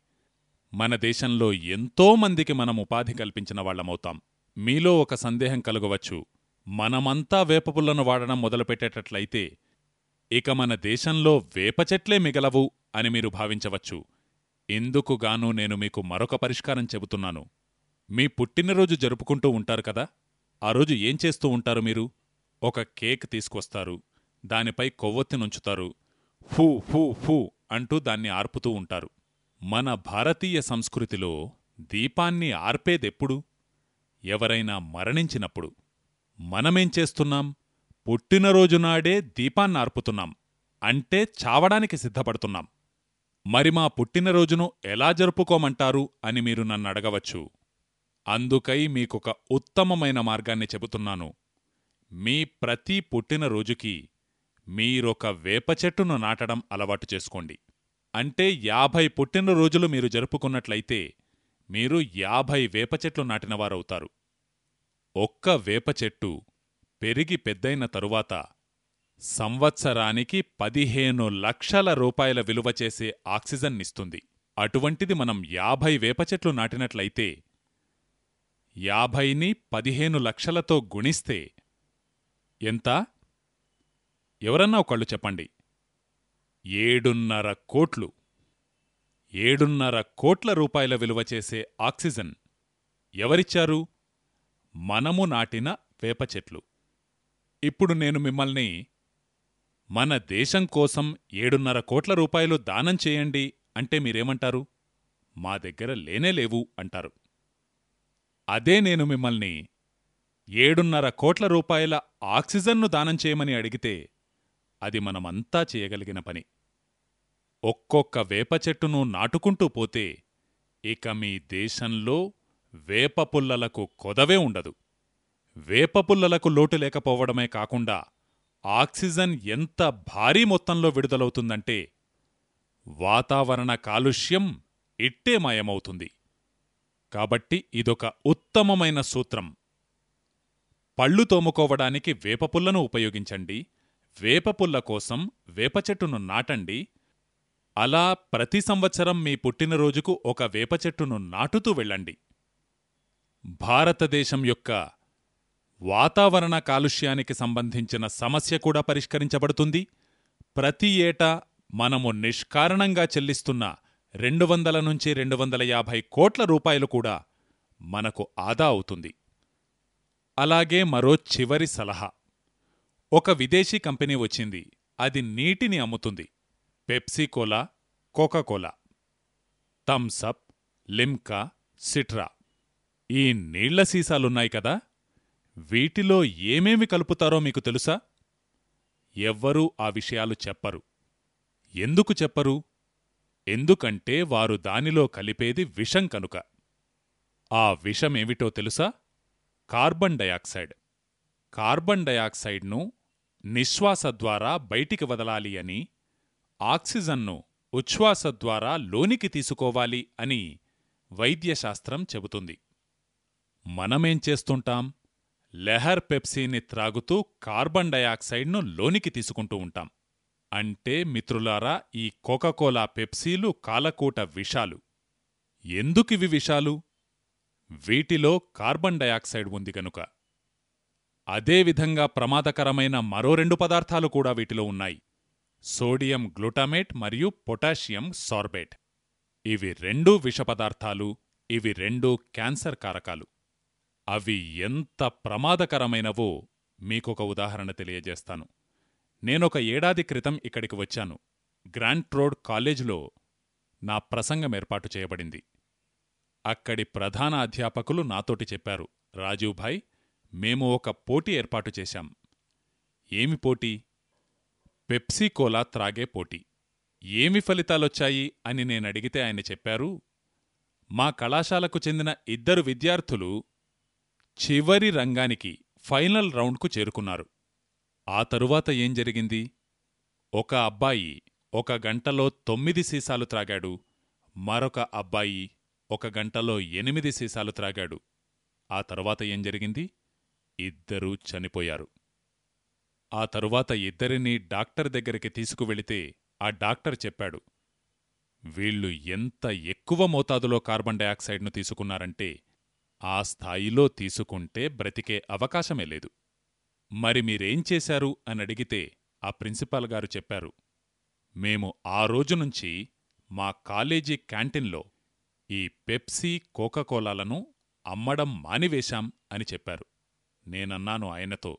మన దేశంలో ఎంతో మందికి మనం ఉపాధి కల్పించిన వాళ్ళమవుతాం మీలో ఒక సందేహం కలగవచ్చు. మనమంతా వేపపుల్లను వాడడం మొదలుపెట్టేటట్లయితే ఇక మన దేశంలో వేప చెట్లే మిగలవు అని మీరు భావించవచ్చు. ఇందుకుగాను నేను మీకు మరొక పరిష్కారం చెబుతున్నాను. మీ పుట్టినరోజు జరుపుకుంటూ ఉంటారు కదా? ఆ రోజు ఏం చేస్తూ ఉంటారు మీరు? ఒక కేక్ తీసుకొస్తారు. దానిపై కొవ్వొత్తినుంచుతారు ఫూ ఫూ ఫూ అంటూ దాన్ని ఆర్పుతూ ఉంటారు. మన భారతీయ సంస్కృతిలో దీపాన్ని ఆర్పేదెప్పుడు? ఎవరైనా మరణించినప్పుడు మనమేం చేస్తున్నాం? పుట్టినరోజునాడే దీపాన్నార్పుతున్నాం అంటే చావడానికి సిద్ధపడుతున్నాం. మరి మా పుట్టినరోజును ఎలా జరుపుకోమంటారు అని మీరు నన్నడగవచ్చు అందుకై మీకొక ఉత్తమమైన మార్గాన్ని చెబుతున్నాను. మీ ప్రతి పుట్టినరోజుకి మీరొక వేప చెట్టును నాటడం అలవాటు చేసుకోండి. అంటే యాభై పుట్టినరోజులు మీరు జరుపుకున్నట్లయితే మీరు యాభై వేప చెట్లు నాటినవారవుతారు. ఒక్క వేప చెట్టు పెరిగి పెద్దయిన తరువాత సంవత్సరానికి పదిహేను లక్షల రూపాయల విలువ చేసే ఆక్సిజన్నిస్తుంది అటువంటిది మనం యాభై వేప చెట్లు నాటినట్లయితే యాభైని పదిహేను లక్షలతో గుణిస్తే ఎంత? ఎవరన్నా ఒకళ్ళు చెప్పండి. ఏడున్నర కోట్లు. ఏడున్నర కోట్ల రూపాయల విలువ చేసే ఆక్సిజన్ ఎవరిచ్చారు? మనము నాటిన వేప చెట్లు. ఇప్పుడు నేను మిమ్మల్ని మన దేశం కోసం ఏడున్నర కోట్ల రూపాయలు దానం చేయండి అంటే మీరేమంటారు? మా దగ్గర లేనేలేవు అంటారు. అదే నేను మిమ్మల్ని ఏడున్నర కోట్ల రూపాయల ఆక్సిజన్ను దానం చేయమని అడిగితే అది మనమంతా చేయగలిగిన పని. ఒక్కొక్క వేప చెట్టును నాటుకుంటూ పోతే ఇక మీ దేశంలో వేపపుల్లలకు కొదవే ఉండదు. వేపపుల్లలకు లోటు లేకపోవడమే కాకుండా ఆక్సిజన్ ఎంత భారీ మొత్తంలో విడుదలవుతుందంటే వాతావరణ కాలుష్యం ఇట్టే మాయమవుతుంది. కాబట్టి ఇదొక ఉత్తమమైన సూత్రం. పళ్ళు తోముకోవడానికి వేపపుల్లను ఉపయోగించండి. వేపపుల్ల కోసం వేపచెట్టును నాటండి. అలా ప్రతి సంవత్సరం మీ పుట్టినరోజుకు ఒక వేప చెట్టును నాటుతూ వెళ్ళండి. భారతదేశం యొక్క వాతావరణ కాలుష్యానికి సంబంధించిన సమస్య కూడా పరిష్కరించబడుతుంది. ప్రతి ఏటా మనము నిష్కారణంగా చెల్లిస్తున్న రెండు వందల నుంచి రెండు వందల యాభై కోట్ల రూపాయలు కూడా మనకు ఆదా అవుతుంది. అలాగే మరో చివరి సలహా. ఒక విదేశీ కంపెనీ వచ్చింది. అది నీటిని అమ్ముతుంది. Pepsi Cola Coca Cola Thums Up Limca Citra. ఈ నీళ్ళ సీసాలున్నాయి కదా వీటిలో ఏమేమి కలుపుతారో మీకు తెలుసా? ఎవ్వరూ ఆ విషయాలు చెప్పరు. ఎందుకు చెప్పరు? ఎందుకంటే వారు దానిలో కలిపేది విషం కనుక. ఆ విషమేమిటో తెలుసా? Carbon dioxide. కార్బన్ డయాక్సైడ్ను నిశ్వాస ద్వారా బయటికి వదలాలి అని ఆక్సిజన్ను ఉచ్ఛ్వాస ద్వారా లోనికి తీసుకోవాలి అని వైద్యశాస్త్రం చెబుతుంది. మనమేం చేస్తుంటాం? లెహర్ పెప్సీని త్రాగుతూ కార్బన్ డయాక్సైడ్ను లోనికి తీసుకుంటూ ఉంటాం. అంటే మిత్రులారా ఈ కోకాకోలా పెప్సీలు కాలకూట విషాలు. ఎందుకివి విషాలు? వీటిలో కార్బన్ డయాక్సైడ్ ఉంది గనుక అదేవిధంగా ప్రమాదకరమైన మరో రెండు పదార్థాలు కూడా వీటిలో ఉన్నాయి. సోడియం గ్లూటామేట్ మరియు పొటాషియం సార్బేట్. ఇవి రెండూ విషపదార్థాలు ఇవి రెండూ క్యాన్సర్ కారకాలు. అవి ఎంత ప్రమాదకరమైనవో మీకొక ఉదాహరణ తెలియజేస్తాను. నేనొక ఏడాది క్రితం ఇక్కడికి వచ్చాను. గ్రాంట్ రోడ్ కాలేజ్లో నా ప్రసంగం ఏర్పాటు చేయబడింది. అక్కడి ప్రధాన అధ్యాపకులు నాతోటి చెప్పారు రాజీవ్భాయ్ మేము ఒక పోటీ ఏర్పాటు చేశాం. ఏమి పోటీ? పెప్సీకోలా త్రాగే పోటీ. ఏమి ఫలితాలొచ్చాయి అని నేనడిగితే ఆయన చెప్పారు మా కళాశాలకు చెందిన ఇద్దరు విద్యార్థులు చివరి రంగానికి ఫైనల్ రౌండ్కు చేరుకున్నారు. ఆ తరువాత ఏం జరిగింది? ఒక అబ్బాయి ఒక గంటలో తొమ్మిది సీసాలు త్రాగాడు. మరొక అబ్బాయి ఒక గంటలో ఎనిమిది సీసాలు త్రాగాడు. ఆ తరువాత ఏం జరిగింది? ఇద్దరూ చనిపోయారు. ఆ తరువాత ఇద్దరినీ డాక్టర్ దగ్గరికి తీసుకువెళితే ఆ డాక్టర్ చెప్పాడు వీళ్ళు ఎంత ఎక్కువ మోతాదులో కార్బన్ డయాక్సైడ్ను తీసుకున్నారంటే ఆ స్థాయిలో తీసుకుంటే బ్రతికే అవకాశమే లేదు. మరి మీరేం చేశారు? అని అడిగితే ఆ ప్రిన్సిపాల్ గారు చెప్పారు మేము ఆ రోజు నుంచి మా కాలేజీ క్యాంటీన్లో ఈ పెప్సీ కోకాకోలాలను అమ్మడం మానివేశాం అని చెప్పారు. నేనన్నాను ఆయనతో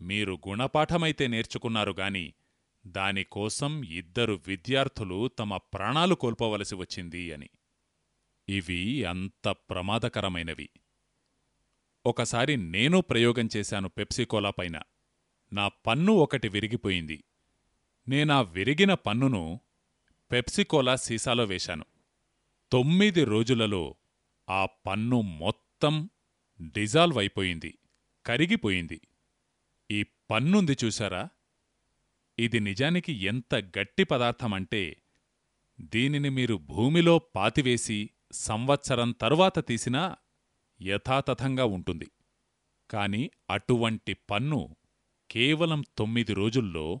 మీరు గుణపాఠమైతే నేర్చుకున్నారు గాని దానికోసం ఇద్దరు విద్యార్థులు తమ ప్రాణాలు కోల్పోవలసి వచ్చింది అని. ఇవి అంత ప్రమాదకరమైనవి. ఒకసారి నేను ప్రయోగం చేశాను పెప్సికోలా పైన. నా పన్ను ఒకటి విరిగిపోయింది. నేనా విరిగిన పన్నును పెప్సికోలా సీసాలో వేశాను. తొమ్మిది రోజులలో ఆ పన్ను మొత్తం డిజాల్వ్ అయిపోయింది కరిగిపోయింది. ఈ పన్నుంది చూశారా? ఇది నిజానికి ఎంత గట్టి పదార్థమంటే దీనిని మీరు భూమిలో పాతివేసి సంవత్సరం తరువాత తీసినా యథాతథంగా ఉంటుంది. కాని అటువంటి పన్ను కేవలం తొమ్మిది రోజుల్లో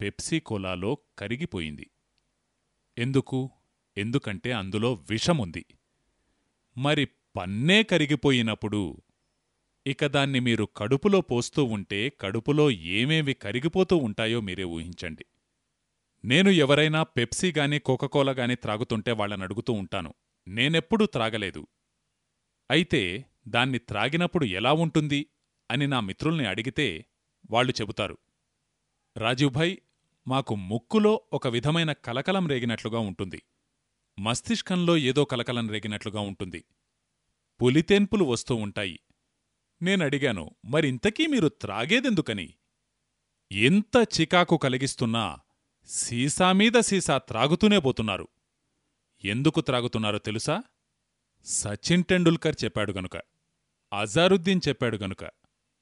పెప్సీకోలాలో కరిగిపోయింది. ఎందుకు? ఎందుకంటే అందులో విషముంది. మరి పన్నే కరిగిపోయినప్పుడు ఇక దాన్ని మీరు కడుపులో పోస్తూ ఉంటే కడుపులో ఏమేవి కరిగిపోతూ ఉంటాయో మీరే ఊహించండి. నేను ఎవరైనా పెప్సీ గాని కోకకోలా గాని త్రాగుతుంటే వాళ్ళని అడుగుతూ ఉంటాను. నేనెప్పుడూ త్రాగలేదు. అయితే దాన్ని త్రాగినప్పుడు ఎలా ఉంటుంది అని నా మిత్రుల్ని అడిగితే వాళ్ళు చెబుతారు. రాజీవ్భాయ్ మాకు ముక్కులో ఒక విధమైన కలకలం రేగినట్లుగా ఉంటుంది. మస్తిష్కంలో ఏదో కలకలం రేగినట్లుగా ఉంటుంది. పులితేన్పులు వస్తూ ఉంటాయి. నేనడిగాను మరింతకీ మీరు త్రాగేదెందుకని? ఎంత చికాకు కలిగిస్తున్నా సీసామీద సీసా త్రాగుతూనే పోతున్నారు. ఎందుకు త్రాగుతున్నారో తెలుసా? సచిన్ టెండూల్కర్ చెప్పాడు గనుక అజారుద్దీన్ చెప్పాడు గనుక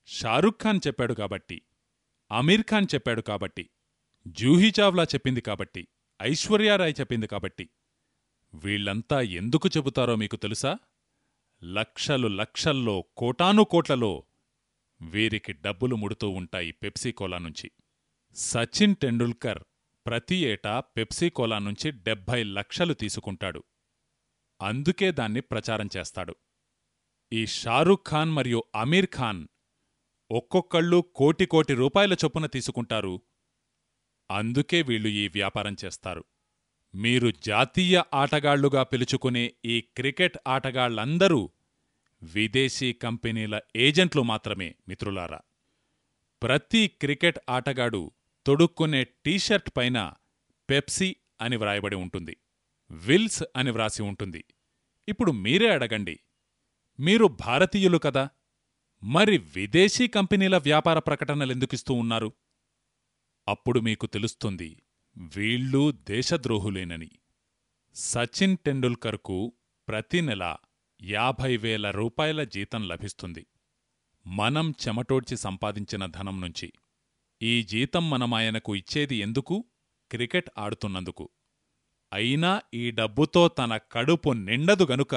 షారుఖ్ ఖాన్ చెప్పాడు కాబట్టి అమీర్ ఖాన్ చెప్పాడు కాబట్టి జూహీ చావ్లా చెప్పింది కాబట్టి ఐశ్వర్యారాయ్ చెప్పింది కాబట్టి వీళ్ళంతా ఎందుకు చెబుతారో మీకు తెలుసా? లక్షలు లక్షల్లో కోటాను కోట్లలో వీరికి డబ్బులు ముడుతూ ఉంటాయి పెప్సీకోలా నుంచి. సచిన్ టెండూల్కర్ ప్రతి ఏటా పెప్సీకోలా నుంచి డెబ్భై లక్షలు తీసుకుంటాడు. అందుకే దాన్ని ప్రచారం చేస్తాడు. ఈ షారూఖ్ ఖాన్ మరియు అమీర్ ఖాన్ ఒక్కొక్కళ్ళు కోటి కోటి రూపాయల చొప్పున తీసుకుంటారు. అందుకే వీళ్ళు ఈ వ్యాపారం చేస్తారు. మీరు జాతీయ ఆటగాళ్ళుగా పిలుచుకునే ఈ క్రికెట్ ఆటగాళ్ళందరూ విదేశీ కంపెనీల ఏజెంట్లు మాత్రమే మిత్రులారా. ప్రతి క్రికెట్ ఆటగాడు తొడుక్కునే టీషర్ట్ పైన పెప్సీ అని వ్రాయబడి ఉంటుంది విల్స్ అని వ్రాసి ఉంటుంది. ఇప్పుడు మీరే అడగండి మీరు భారతీయులు కదా? మరి విదేశీ కంపెనీల వ్యాపార ప్రకటనలెందుకిస్తూ ఉన్నారు? అప్పుడు మీకు తెలుస్తుంది వీళ్ళూ దేశద్రోహులేనని. సచిన్ టెండూల్కర్కు ప్రతి నెల యాభై వేల రూపాయల జీతం లభిస్తుంది. మనం చెమటోడ్చి సంపాదించిన ధనం నుంచి. ఈ జీతం మనమాయనకు ఇచ్చేది ఎందుకు? క్రికెట్ ఆడుతున్నందుకు. అయినా ఈ డబ్బుతో తన కడుపు నిండదు గనుక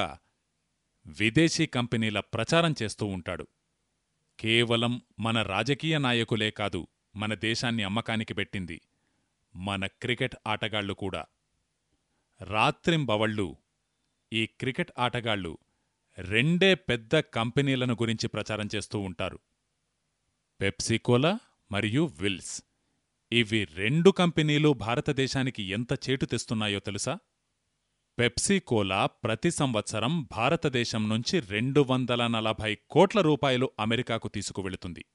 విదేశీ కంపెనీల ప్రచారం చేస్తూ ఉంటాడు. కేవలం మన రాజకీయ నాయకులే కాదు మన దేశాన్ని అమ్మకానికి పెట్టింది. మన క్రికెట్ ఆటగాళ్ళు కూడా. రాత్రింబవళ్ళు ఈ క్రికెట్ ఆటగాళ్ళు రెండే పెద్ద కంపెనీలను గురించి ప్రచారం చేస్తూ ఉంటారు. పెప్సికోలా మరియు విల్స్. ఇవి రెండు కంపెనీలు భారతదేశానికి ఎంత చేటు తెస్తున్నాయో తెలుసా? పెప్సికోలా ప్రతి సంవత్సరం భారతదేశం నుంచి రెండు వందల నలభై కోట్ల రూపాయలు అమెరికాకు తీసుకువెళుతుంది.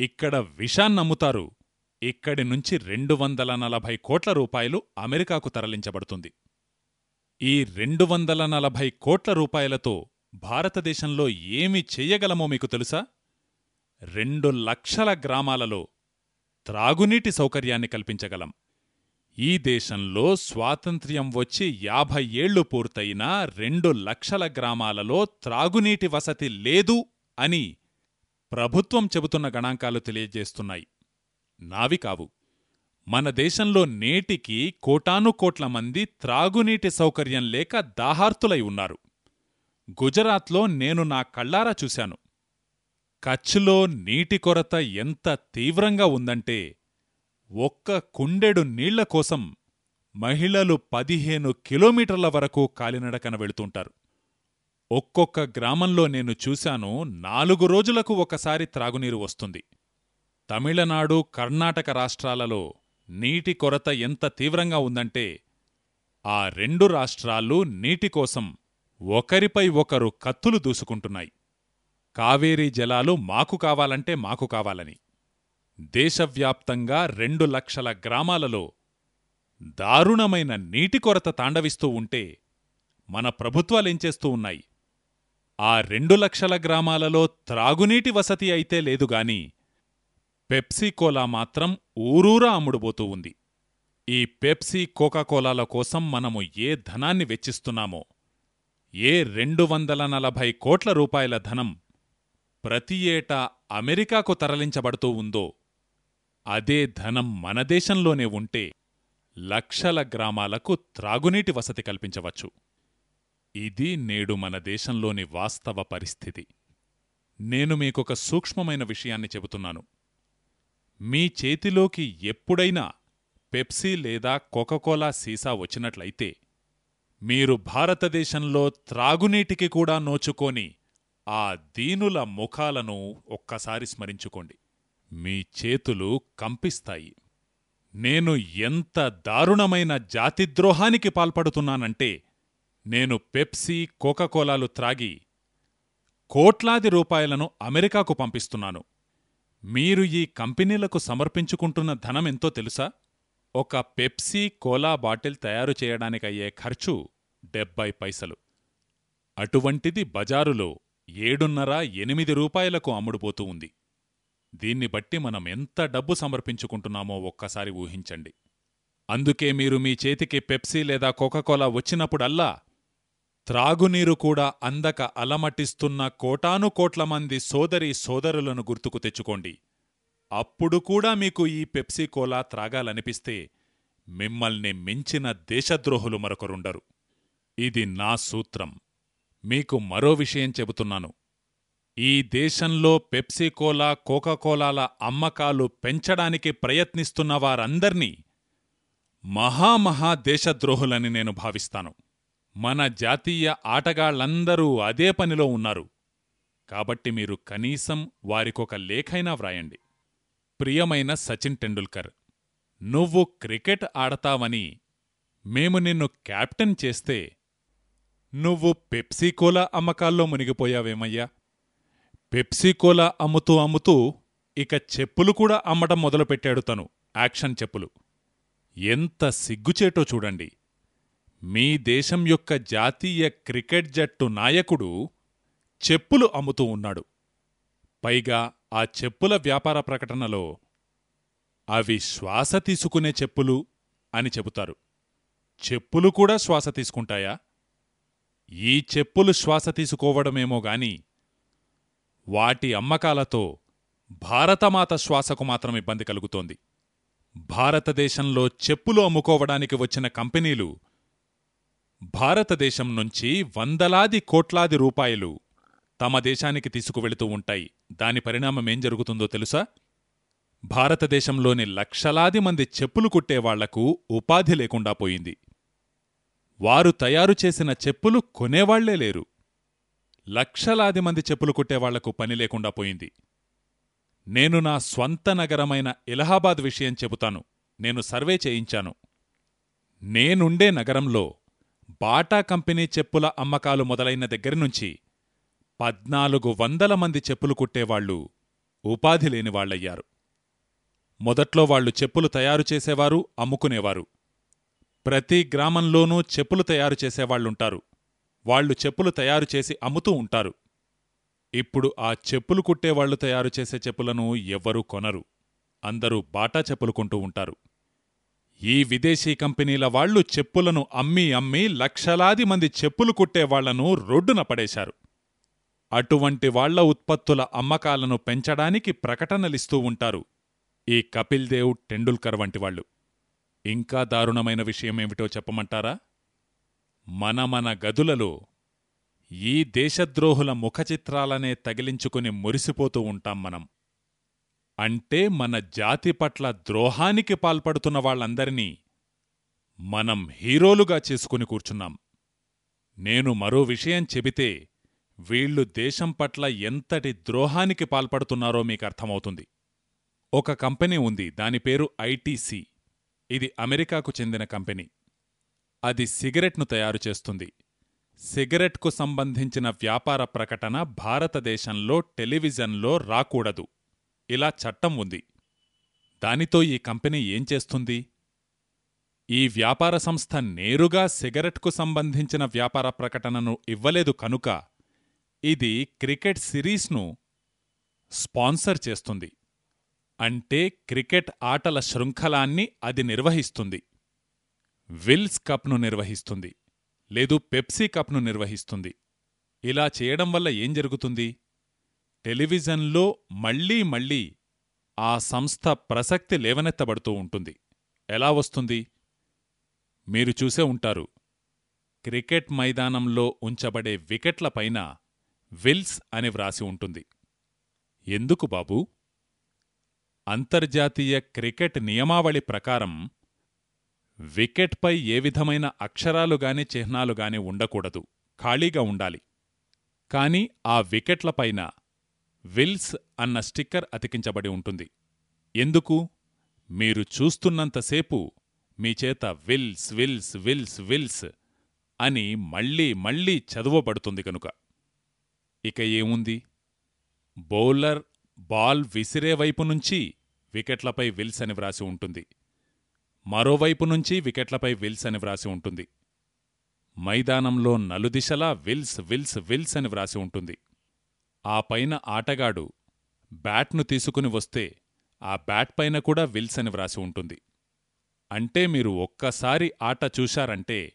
ఇక్కడ విషాన్నమ్ముతారు ఇక్కడి నుంచి రెండు వందల నలభై కోట్ల రూపాయలు అమెరికాకు తరలించబడుతుంది. ఈ రెండు వందల నలభై కోట్ల రూపాయలతో భారతదేశంలో ఏమి చెయ్యగలమో మీకు తెలుసా? రెండు లక్షల గ్రామాలలో త్రాగునీటి సౌకర్యాన్ని కల్పించగలం. ఈ దేశంలో స్వాతంత్ర్యం వచ్చి యాభై ఏళ్ళు పూర్తయినా రెండు లక్షల గ్రామాలలో త్రాగునీటి వసతి లేదు అని ప్రభుత్వం చెబుతున్న గణాంకాలు తెలియజేస్తున్నాయి. నావి కావు. మన దేశంలో నేటికి కోటానుకోట్ల మంది త్రాగునీటి సౌకర్యం లేక దాహార్తులై ఉన్నారు. గుజరాత్లో నేను నా కళ్ళారా చూశాను. కచ్లో నీటి కొరత ఎంత తీవ్రంగా ఉందంటే ఒక్క కుండెడు నీళ్ళ కోసం మహిళలు పదిహేను కిలోమీటర్ల వరకు కాలినడకన వెళుతుంటారు. ఒక్కొక్క గ్రామంలో నేను చూశాను నాలుగు రోజులకు ఒకసారి త్రాగునీరు వస్తుంది. తమిళనాడు కర్ణాటక రాష్ట్రాలలో నీటి కొరత ఎంత తీవ్రంగా ఉందంటే ఆ రెండు రాష్ట్రాలు నీటి కోసం ఒకరిపై ఒకరు కత్తులు దూసుకుంటున్నాయి. కావేరీ జలాలు మాకు కావాలంటే మాకు కావాలని. దేశవ్యాప్తంగా రెండు లక్షల గ్రామాలలో దారుణమైన నీటి కొరత తాండవిస్తూ ఉంటే మన ప్రభుత్వాలేంచేస్తూ ఉన్నాయి? ఆ రెండు లక్షల గ్రామాలలో త్రాగునీటి వసతి అయితే లేదుగాని పెప్సీకోలా మాత్రం ఊరూరా అమ్ముడుబోతూ ఉంది. ఈ పెప్సీ కోకాకోలాల కోసం మనము ఏ ధనాన్ని వెచ్చిస్తున్నామో ఏ రెండు వందల నలభై కోట్ల రూపాయల ధనం ప్రతి ఏటా అమెరికాకు తరలించబడుతూ ఉందో అదే ధనం మన దేశంలోనే ఉంటే లక్షల గ్రామాలకు త్రాగునీటి వసతి కల్పించవచ్చు. ఇది నేడు మన దేశంలోని వాస్తవ పరిస్థితి. నేను మీకొక సూక్ష్మమైన విషయాన్ని చెబుతున్నాను. మీ చేతిలోకి ఎప్పుడైనా పెప్సీ లేదా కోకకోలా సీసా వచ్చినట్లయితే మీరు భారతదేశంలో త్రాగునీటికి కూడా నోచుకోని ఆ దీనుల ముఖాలను ఒక్కసారి స్మరించుకోండి. మీ చేతులు కంపిస్తాయి. నేను ఎంత దారుణమైన జాతిద్రోహానికి పాల్పడుతున్నానంటే నేను పెప్సీ కోకాకోలాలు త్రాగి కోట్లాది రూపాయలను అమెరికాకు పంపిస్తున్నాను. మీరు ఈ కంపెనీలకు సమర్పించుకుంటున్న ధనమెంతో తెలుసా? ఒక పెప్సీ కోలా బాటిల్ తయారు చేయడానికయ్యే ఖర్చు డెబ్బై పైసలు. అటువంటిది బజారులో ఏడున్నర ఎనిమిది రూపాయలకు అమ్ముడుపోతూ ఉంది. దీన్ని బట్టి మనం ఎంత డబ్బు సమర్పించుకుంటున్నామో ఒక్కసారి ఊహించండి. అందుకే మీరు మీ చేతికి పెప్సీ లేదా కోకాకోలా వచ్చినప్పుడల్లా త్రాగునీరు కూడా అందక అలమటిస్తున్న కోటాను కోట్ల మంది సోదరి సోదరులను గుర్తుకు తెచ్చుకోండి. అప్పుడు కూడా మీకు ఈ పెప్సీ కోలా త్రాగాలనిపిస్తే మిమ్మల్ని మించిన దేశద్రోహులు మరొకరుండరు. ఇది నా సూత్రం. మీకు మరో విషయం చెబుతున్నాను. ఈ దేశంలో పెప్సీకోలా కోకాకోలాల అమ్మకాలు పెంచడానికి ప్రయత్నిస్తున్న వారందర్నీ మహామహా దేశద్రోహులని నేను భావిస్తాను. మన జాతీయ ఆటగాళ్ళందరూ అదే పనిలో ఉన్నారు. కాబట్టి మీరు కనీసం వారికొక లేఖైనా వ్రాయండి. ప్రియమైన సచిన్ టెండూల్కర్ నువ్వు క్రికెట్ ఆడతావని మేము నిన్ను క్యాప్టెన్ చేస్తే నువ్వు పెప్సీకోలా అమ్మకాల్లో మునిగిపోయావేమయ్యా? పెప్సీకోలా అమ్ముతూ అమ్ముతూ ఇక చెప్పులు కూడా అమ్మటం మొదలుపెట్టాడు తను యాక్షన్ చెప్పులు. ఎంత సిగ్గుచేటో చూడండి. మీ దేశం యొక్క జాతీయ క్రికెట్ జట్టు నాయకుడు చెప్పులు అమ్ముతూ ఉన్నాడు. పైగా ఆ చెప్పుల వ్యాపార ప్రకటనలో అవి శ్వాస తీసుకునే చెప్పులు అని చెబుతారు. చెప్పులు కూడా శ్వాస తీసుకుంటాయా? ఈ చెప్పులు శ్వాస తీసుకోవడమేమో గాని వాటి అమ్మకాలతో భారతమాత శ్వాసకు మాత్రం ఇబ్బంది కలుగుతోంది. భారతదేశంలో చెప్పులు అమ్ముకోవడానికి వచ్చిన కంపెనీలు భారతదేశం నుంచి వందలాది కోట్లాది రూపాయలు తమ దేశానికి తీసుకువెళుతూ ఉంటాయి. దాని పరిణామమేం జరుగుతుందో తెలుసా? భారతదేశంలోని లక్షలాది మంది చెప్పులు కుట్టేవాళ్ళకు ఉపాధి లేకుండా పోయింది. వారు తయారు చేసిన చెప్పులు కొనేవాళ్ళే లేరు. లక్షలాది మంది చెప్పులు కుట్టేవాళ్ళకు పని లేకుండా పోయింది. నేను నా స్వంత నగరమైన ఇలహాబాద్ విషయం చెబుతాను. నేను సర్వే చేయించాను. నేనుండే నగరంలో బాటా కంపెనీ చెప్పుల అమ్మకాలు మొదలైన దగ్గరనుంచి పద్నాలుగు వందల మంది చెప్పులు కుట్టేవాళ్ళు ఉపాధి లేనివాళ్ళయ్యారు మొదట్లో వాళ్ళు చెప్పులు తయారు చేసేవారు అమ్ముకునేవారు. ప్రతి గ్రామంలోనూ చెప్పులు తయారు చేసేవాళ్ళుంటారు వాళ్ళు చెప్పులు తయారు చేసి అమ్ముతూ ఉంటారు. ఇప్పుడు ఆ చెప్పులు కుట్టేవాళ్ళు తయారు చేసే చెప్పులను ఎవ్వరూ కొనరు. అందరూ బాటా చెప్పులు కొంటూ ఉంటారు. ఈ విదేశీ కంపెనీల వాళ్ళు చెప్పులను అమ్మి అమ్మి లక్షలాది మంది చెప్పులు కుట్టేవాళ్ళను రోడ్డున పడేశారు. అటువంటి వాళ్ళ ఉత్పత్తుల అమ్మకాలను పెంచడానికి ప్రకటనలిస్తూ ఉంటారు ఈ కపిల్ దేవ్ టెండూల్కర్ వంటివాళ్ళు ఇంకా దారుణమైన విషయమేమిటో చెప్పమంటారా? మన మన గదులలో ఈ దేశద్రోహుల ముఖచిత్రాలనే తగిలించుకుని మురిసిపోతూ ఉంటాం మనం. అంటే మన జాతి పట్ల ద్రోహానికి పాల్పడుతున్న వాళ్ళందరినీ మనం హీరోలుగా చేసుకుని కూర్చున్నాం. నేను మరో విషయం చెబితే వీళ్ళు దేశం పట్ల ఎంతటి ద్రోహానికి పాల్పడుతున్నారో మీకర్థమవుతుంది ఒక కంపెనీ ఉంది దాని పేరు ఐటీసీ ఇది అమెరికాకు చెందిన కంపెనీ. అది సిగరెట్ను తయారు చేస్తుంది. సిగరెట్కు సంబంధించిన వ్యాపార ప్రకటన భారతదేశంలో టెలివిజన్లో రాకూడదు. ఇలా చట్టం ఉంది. దానితో ఈ కంపెనీ ఏం చేస్తుంది? ఈ వ్యాపార సంస్థ నేరుగా సిగరెట్కు సంబంధించిన వ్యాపార ప్రకటనను ఇవ్వలేదు కనుక ఇది క్రికెట్ సిరీస్ను స్పాన్సర్ చేస్తుంది. అంటే క్రికెట్ ఆటల శృంఖలాన్ని అది నిర్వహిస్తుంది. విల్స్ కప్ను నిర్వహిస్తుంది. లేదు పెప్సీ కప్ను నిర్వహిస్తుంది. ఇలా చేయడం వల్ల ఏం జరుగుతుంది? టెలివిజన్లో మళ్ళీ మళ్ళీ ఆ సంస్థ ప్రసక్తి లేవనెత్తబడుతూ ఉంటుంది. ఎలా వస్తుంది? మీరు చూసే ఉంటారు. క్రికెట్ మైదానంలో ఉంచబడే వికెట్లపైన విల్స్ అని వ్రాసి ఉంటుంది. ఎందుకు బాబూ? అంతర్జాతీయ క్రికెట్ నియమావళి ప్రకారం వికెట్పై ఏ విధమైన అక్షరాలుగాని చిహ్నాలుగాని ఉండకూడదు. ఖాళీగా ఉండాలి. కాని ఆ వికెట్లపైన విల్స్ అన్న స్టిక్కర్ అతికించబడి ఉంటుంది. ఎందుకు? మీరు చూస్తున్నంతసేపు మీ చేత విల్స్ విల్స్ విల్స్ విల్స్ అని మళ్ళీ మళ్ళీ చదువబడుతుంది కనుక. ఇక ఏముంది? బౌలర్ బాల్ విసిరే వైపు నుంచి వికెట్లపై విల్స్ అని వ్రాసి ఉంటుంది. మరోవైపు నుంచి వికెట్లపై విల్స్ అని వ్రాసి ఉంటుంది. మైదానంలో నలుదిశలా విల్స్ విల్స్ విల్స్ అని వ్రాసి ఉంటుంది. ఆ పైన ఆటగాడు బ్యాట్ను తీసుకుని వస్తే ఆ బ్యాట్ పైన కూడా విల్స్ అని వ్రాసి ఉంటుంది. అంటే మీరు ఒక్కసారి ఆట చూశారంటే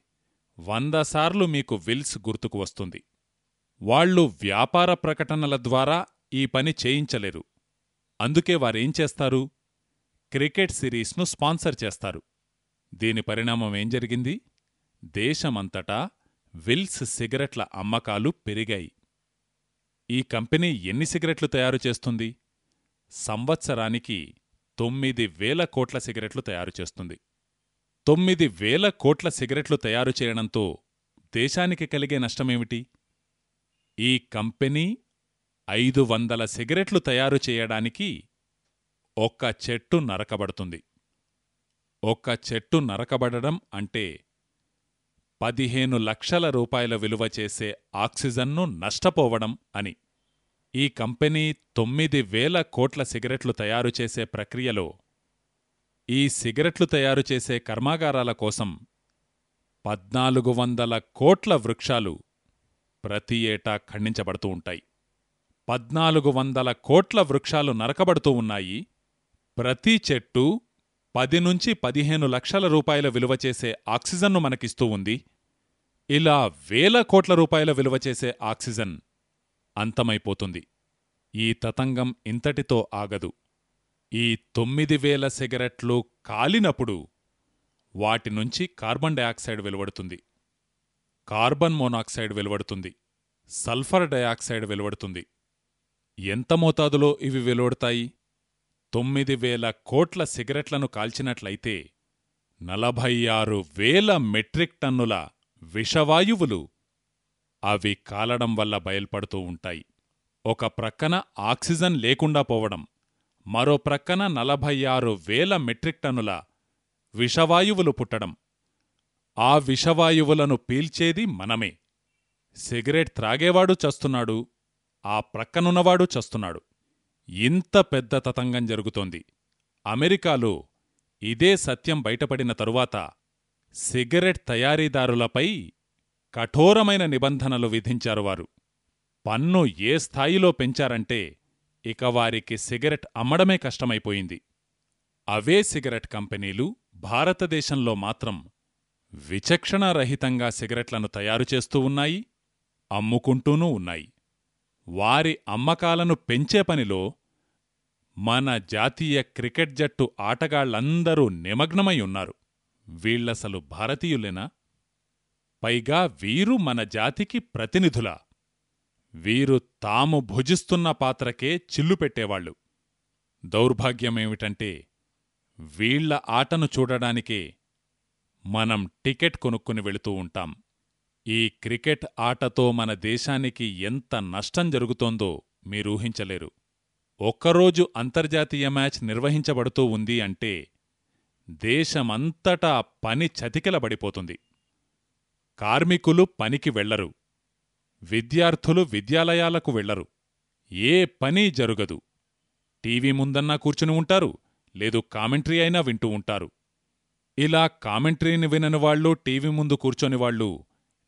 వంద సార్లు మీకు విల్స్ గుర్తుకు వస్తుంది. వాళ్ళు వ్యాపార ప్రకటనల ద్వారా ఈ పని చేయించలేరు. అందుకే వారేం చేస్తారు? క్రికెట్ సిరీస్ను స్పాన్సర్ చేస్తారు. దీని పరిణామం ఏం జరిగింది? దేశమంతటా విల్స్ సిగరెట్ల అమ్మకాలు పెరిగాయి. ఈ కంపెనీ ఎన్ని సిగరెట్లు తయారు చేస్తుంది? సంవత్సరానికి తొమ్మిది వేల కోట్ల సిగరెట్లు తయారు చేస్తుంది. తొమ్మిది వేల కోట్ల సిగరెట్లు తయారు చేయడంతో దేశానికి కలిగే నష్టమేమిటి? ఈ కంపెనీ ఐదు వందల సిగరెట్లు తయారు చేయడానికి ఒక్క చెట్టు నరకబడుతుంది. ఒక్క చెట్టు నరకబడడం అంటే పదిహేను లక్షల రూపాయల విలువ చేసే ఆక్సిజన్ను నష్టపోవడం అని. ఈ కంపెనీ తొమ్మిది వేల కోట్ల సిగరెట్లు తయారుచేసే ప్రక్రియలో ఈ సిగరెట్లు తయారుచేసే కర్మాగారాల కోసం పద్నాలుగు వందల కోట్ల వృక్షాలు ప్రతి ఏటా ఖండించబడుతూ ఉంటాయి. పద్నాలుగు వందల కోట్ల వృక్షాలు నరకబడుతూ ఉన్నాయి. ప్రతి చెట్టు పది నుంచి పదిహేను లక్షల రూపాయల విలువ చేసే ఆక్సిజన్ను మనకిస్తూ ఉంది. ఇలా వేల కోట్ల రూపాయల విలువ చేసే ఆక్సిజన్ అంతమైపోతుంది. ఈ తతంగం ఇంతటితో ఆగదు. ఈ తొమ్మిది వేల సిగరెట్లు కాలినప్పుడు వాటి నుంచి కార్బన్ డయాక్సైడ్ వెలువడుతుంది. కార్బన్ మోనాక్సైడ్ వెలువడుతుంది. సల్ఫర్ డయాక్సైడ్ వెలువడుతుంది. ఎంత మోతాదులో ఇవి వెలువడతాయి? తొమ్మిది వేల కోట్ల సిగరెట్లను కాల్చినట్లయితే నలభై ఆరు వేల మెట్రిక్ టన్నుల విషవాయువులు అవి కాలడం వల్ల బయల్పడుతూ ఉంటాయి. ఒక ప్రక్కన ఆక్సిజన్ లేకుండా పోవడం మరో ప్రక్కన నలభై ఆరు వేల మెట్రిక్ టన్నుల విషవాయువులు పుట్టడం. ఆ విషవాయువులను పీల్చేది మనమే. సిగరెట్ త్రాగేవాడు చస్తున్నాడు ఆ ప్రక్కనున్నవాడు చస్తున్నాడు. ఇంత పెద్ద తతంగం జరుగుతోంది. అమెరికాలో ఇదే సత్యం బయటపడిన తరువాత సిగరెట్ తయారీదారులపై కఠోరమైన నిబంధనలు విధించారు వారు. పన్ను ఏ స్థాయిలో పెంచారంటే ఇక వారికి సిగరెట్ అమ్మడమే కష్టమైపోయింది. అవే సిగరెట్ కంపెనీలు భారతదేశంలో మాత్రం విచక్షణారహితంగా సిగరెట్లను తయారు చేస్తూ ఉన్నాయి అమ్ముకుంటూనూ ఉన్నాయి. వారి అమ్మకాలను పెంచే పనిలో మన జాతీయ క్రికెట్ జట్టు ఆటగాళ్ళందరూ నిమగ్నమై ఉన్నారు. వీళ్ళసలు భారతీయులేనా? పైగా వీరు మన జాతికి ప్రతినిధులా. వీరు తాము భుజిస్తున్న పాత్రకే చిల్లు పెట్టేవాళ్ళు దౌర్భాగ్యమేమిటంటే వీళ్ళ ఆటను చూడడానికే మనం టికెట్ కొనుక్కుని వెళుతూ ఉంటాం. ఈ క్రికెట్ ఆటతో మన దేశానికి ఎంత నష్టం జరుగుతోందో మీరూహించలేరు ఒక్కరోజు అంతర్జాతీయ మ్యాచ్ నిర్వహించబడుతూ ఉంది అంటే దేశమంతటా పని చతికిలబడిపోతుంది. కార్మికులు పనికి వెళ్ళరు విద్యార్థులు విద్యాలయాలకు వెళ్ళరు ఏ పని జరుగదు. టీవీ ముందన్నా కూర్చుని ఉంటారు లేదు కామెంట్రీ అయినా వింటూ ఉంటారు. ఇలా కామెంట్రీని వినని వాళ్ళు టీవీ ముందు కూర్చొని వాళ్ళు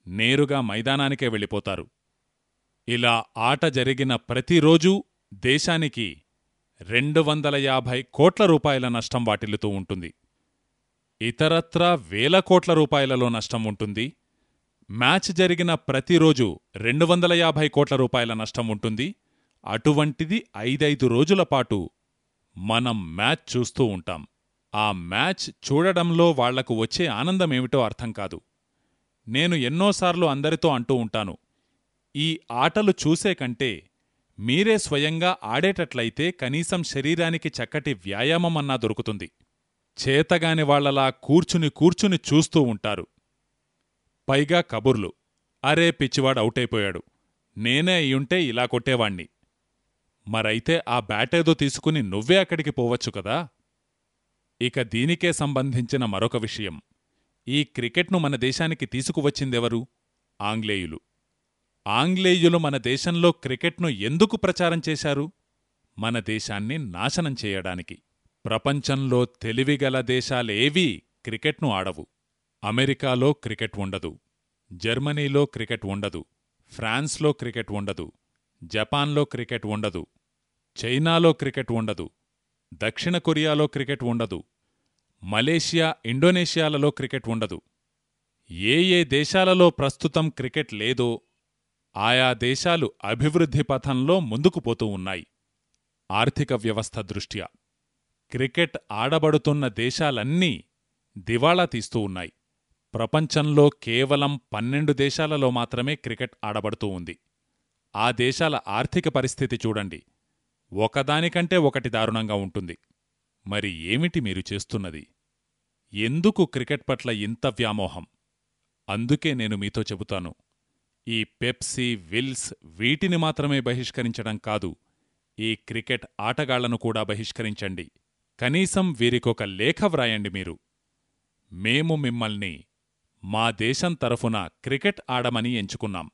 నేరుగా మైదానానికే వెళ్ళిపోతారు. ఇలా ఆట జరిగిన ప్రతిరోజూ దేశానికి రెండు వందల యాభై కోట్ల రూపాయల నష్టం వాటిల్లుతూ ఉంటుంది. ఇతరత్రా వేల కోట్ల రూపాయలలో నష్టం ఉంటుంది. మ్యాచ్ జరిగిన ప్రతిరోజు రెండు వందల యాభై కోట్ల రూపాయల నష్టం ఉంటుంది. అటువంటిది ఐదైదు రోజుల పాటు మనం మ్యాచ్ చూస్తూ ఉంటాం. ఆ మ్యాచ్ చూడడంలో వాళ్ళకు వచ్చే ఆనందమేమిటో అర్థం కాదు. నేను ఎన్నోసార్లు అందరితో అంటూ ఉంటాను. ఈ ఆటలు చూసే కంటే మీరే స్వయంగా ఆడేటట్లయితే కనీసం శరీరానికి చక్కటి వ్యాయామమన్నా దొరుకుతుంది. చేతగాని వాళ్ళలా కూర్చుని కూర్చుని చూస్తూ ఉంటారు. పైగా కబుర్లు. అరే పిచ్చివాడు అవుటైపోయాడు. నేనే అయ్యుంటే ఇలా కొట్టేవాణ్ణి. మరైతే ఆ బ్యాటేదో తీసుకుని నువ్వే అక్కడికి పోవచ్చు కదా? ఇక దీనికే సంబంధించిన మరొక విషయం. ఈ క్రికెట్ను మన దేశానికి తీసుకువచ్చిందెవరు? ఆంగ్లేయులు. ఆంగ్లేయులు మన దేశంలో క్రికెట్ను ఎందుకు ప్రచారం చేశారు? మన దేశాన్ని నాశనం చేయడానికి. ప్రపంచంలో తెలివిగల దేశాలేవీ క్రికెట్ను ఆడవు. అమెరికాలో క్రికెట్ ఉండదు. జర్మనీలో క్రికెట్ ఉండదు. ఫ్రాన్స్లో క్రికెట్ ఉండదు. జపాన్లో క్రికెట్ ఉండదు. చైనాలో క్రికెట్ ఉండదు. దక్షిణ కొరియాలో క్రికెట్ ఉండదు. మలేషియా ఇండోనేషియాలలో క్రికెట్ ఉండదు. ఏ ఏ దేశాలలో ప్రస్తుతం క్రికెట్ లేదో ఆయా దేశాలు అభివృద్ధి పథంలో ముందుకు పోతూ ఉన్నాయి. ఆర్థిక వ్యవస్థ దృష్ట్యా క్రికెట్ ఆడబడుతున్న దేశాలన్నీ దివాళా తీస్తూ ఉన్నాయి. ప్రపంచంలో కేవలం పన్నెండు దేశాలలో మాత్రమే క్రికెట్ ఆడబడుతూ ఉంది. ఆ దేశాల ఆర్థిక పరిస్థితి చూడండి. ఒకదానికంటే ఒకటి దారుణంగా ఉంటుంది. మరి ఏమిటి మీరు చేస్తున్నది? ఎందుకు క్రికెట్ పట్ల ఇంత వ్యామోహం? అందుకే నేను మీతో చెబుతాను. ఈ పెప్సీ విల్స్ వీటిని మాత్రమే బహిష్కరించడం కాదు ఈ క్రికెట్ ఆటగాళ్ళను కూడా బహిష్కరించండి. కనీసం వీరికొక లేఖ వ్రాయండి మీరు. మేము మిమ్మల్ని మా దేశం తరఫున క్రికెట్ ఆడమని ఎంచుకున్నాం.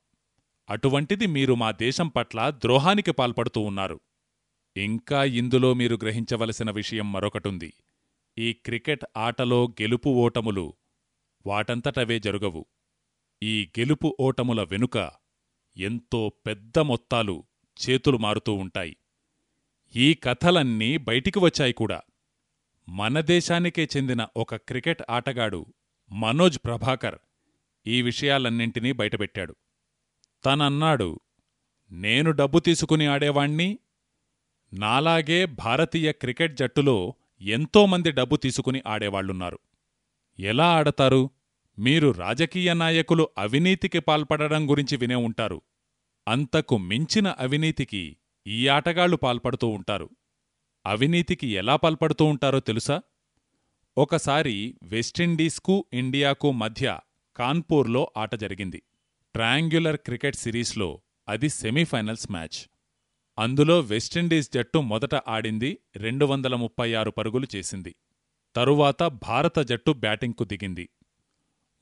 అటువంటిది మీరు మా దేశం పట్ల ద్రోహానికి పాల్పడుతూ ఉన్నారు. ఇంకా ఇందులో మీరు గ్రహించవలసిన విషయం మరొకటుంది. ఈ క్రికెట్ ఆటలో గెలుపు ఓటములు వాటంతటవే జరుగవు. ఈ గెలుపు ఓటముల వెనుక ఎంతో పెద్ద మొత్తాలు చేతులు మారుతూ ఉంటాయి. ఈ కథలన్నీ బయటికి వచ్చాయి కూడా. మన దేశానికే చెందిన ఒక క్రికెట్ ఆటగాడు మనోజ్ ప్రభాకర్ ఈ విషయాలన్నింటినీ బయటపెట్టాడు. తనన్నాడు నేను డబ్బు తీసుకుని ఆడేవాణ్ణి నాలాగే భారతీయ క్రికెట్ జట్టులో ఎంతోమంది డబ్బు తీసుకుని ఆడేవాళ్ళున్నారు ఎలా ఆడతారు? మీరు రాజకీయ నాయకులు అవినీతికి పాల్పడడం గురించి వినే ఉంటారు. అంతకు మించిన అవినీతికి ఈ ఆటగాళ్ళు పాల్పడుతూ ఉంటారు. అవినీతికి ఎలా పాల్పడుతూ ఉంటారో తెలుసా? ఒకసారి వెస్టిండీస్కు ఇండియాకు మధ్య కాన్పూర్లో ఆట జరిగింది. ట్రయాంగ్యులర్ క్రికెట్ సిరీస్లో అది సెమీఫైనల్స్ మ్యాచ్. అందులో వెస్టిండీస్ జట్టు మొదట ఆడింది రెండు వందల ముప్పై ఆరు పరుగులు చేసింది. తరువాత భారత జట్టు బ్యాటింగ్కు దిగింది.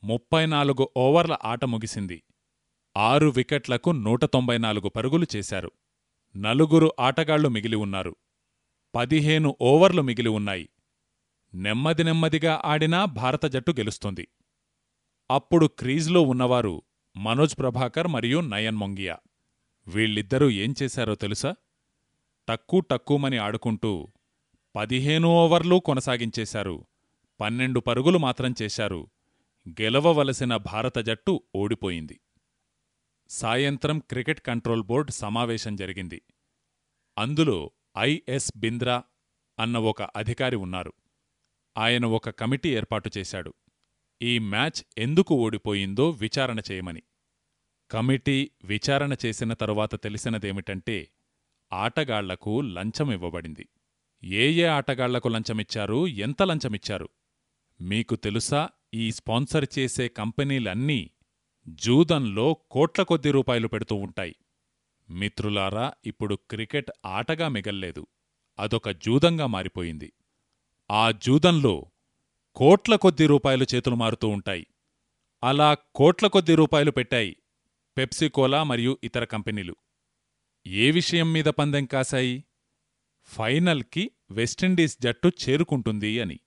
ముప్పై నాలుగు ఓవర్ల ఆట ముగిసింది. ఆరు వికెట్లకు నూట తొంభై నాలుగు పరుగులు చేశారు. నలుగురు ఆటగాళ్ళు మిగిలి ఉన్నారు. పదిహేను ఓవర్లు మిగిలి ఉన్నాయి. నెమ్మది నెమ్మదిగా ఆడినా భారత జట్టు గెలుస్తుంది. అప్పుడు క్రీజ్లో ఉన్నవారు మనోజ్ ప్రభాకర్ మరియు నయన్ మొంగియా. వీళ్ళిద్దరూ ఏం చేశారో తెలుసా? టక్కు టక్కుమని ఆడుకుంటూ పదిహేను ఓవర్లూ కొనసాగించేశారు. పన్నెండు పరుగులు మాత్రం చేశారు. గెలవవలసిన భారత జట్టు ఓడిపోయింది. సాయంత్రం క్రికెట్ కంట్రోల్ బోర్డ్ సమావేశం జరిగింది. అందులో ఐఎస్ బింద్రా అన్న ఒక అధికారి ఉన్నారు. ఆయన ఒక కమిటీ ఏర్పాటు చేశాడు. ఈ మ్యాచ్ ఎందుకు ఓడిపోయిందో విచారణ చేయమని. కమిటీ విచారణ చేసిన తరువాత తెలిసినదేమిటంటే ఆటగాళ్ళకు లంచమివ్వబడింది ఏ ఏ ఆటగాళ్ళకు లంచమిచ్చారు? ఎంత లంచమిచ్చారు? మీకు తెలుసా ఈ స్పాన్సర్ చేసే కంపెనీలన్నీ జూదంలో కోట్ల కొద్ది రూపాయలు పెడుతూ ఉంటాయి. మిత్రులారా ఇప్పుడు క్రికెట్ ఆటగా మిగల్లేదు. అదొక జూదంగా మారిపోయింది. ఆ జూదంలో కోట్ల కొద్ది రూపాయలు చేతులు మారుతూ ఉంటాయి. అలా కోట్ల కొద్ది రూపాయలు పెట్టాయి. పెప్సికోలా మరియు ఇతర కంపెనీలు. ఏ విషయం మీద పందెం కాశాయి? ఫైనల్కి వెస్టిండీస్ జట్టు చేరుకుంటుంది అని.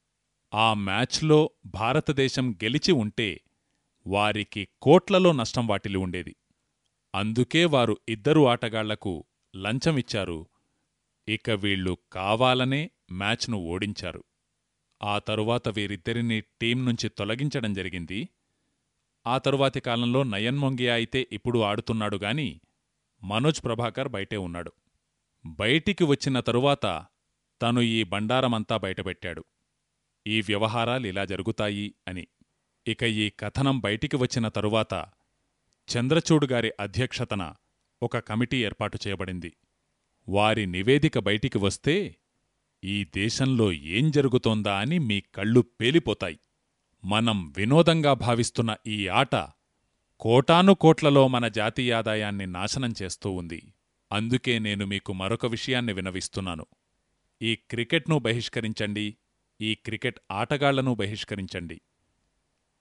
ఆ మ్యాచ్లో భారతదేశం గెలిచి ఉంటే వారికి కోట్లలో నష్టం వాటిల్లి ఉండేది. అందుకే వారు ఇద్దరు ఆటగాళ్ళకు లంచమిచ్చారు ఇక వీళ్ళు కావాలనే మ్యాచ్ను ఓడించారు. ఆ తరువాత వీరిద్దరినీ టీం నుంచి తొలగించడం జరిగింది. ఆ తరువాతి కాలంలో నయన్మొంగియా అయితే ఇప్పుడు ఆడుతున్నాడు గాని మనోజ్ ప్రభాకర్ బయటే ఉన్నాడు. బయటికి వచ్చిన తరువాత తను ఈ బండారమంతా బయటపెట్టాడు. ఈ వ్యవహారాలిలా జరుగుతాయి అని. ఇక ఈ కథనం బయటికి వచ్చిన తరువాత చంద్రచూడుగారి అధ్యక్షతన ఒక కమిటీ ఏర్పాటు చేయబడింది. వారి నివేదిక బయటికి వస్తే ఈ దేశంలో ఏం జరుగుతోందా అని మీ కళ్ళు పేలిపోతాయి. మనం వినోదంగా భావిస్తున్న ఈ ఆట కోటానుకోట్లలో మన జాతీయాదాయాన్ని నాశనం చేస్తూ ఉంది. అందుకే నేను మీకు మరొక విషయాన్ని వినవిస్తున్నాను. ఈ క్రికెట్ను బహిష్కరించండి. ఈ క్రికెట్ ఆటగాళ్ళను బహిష్కరించండి.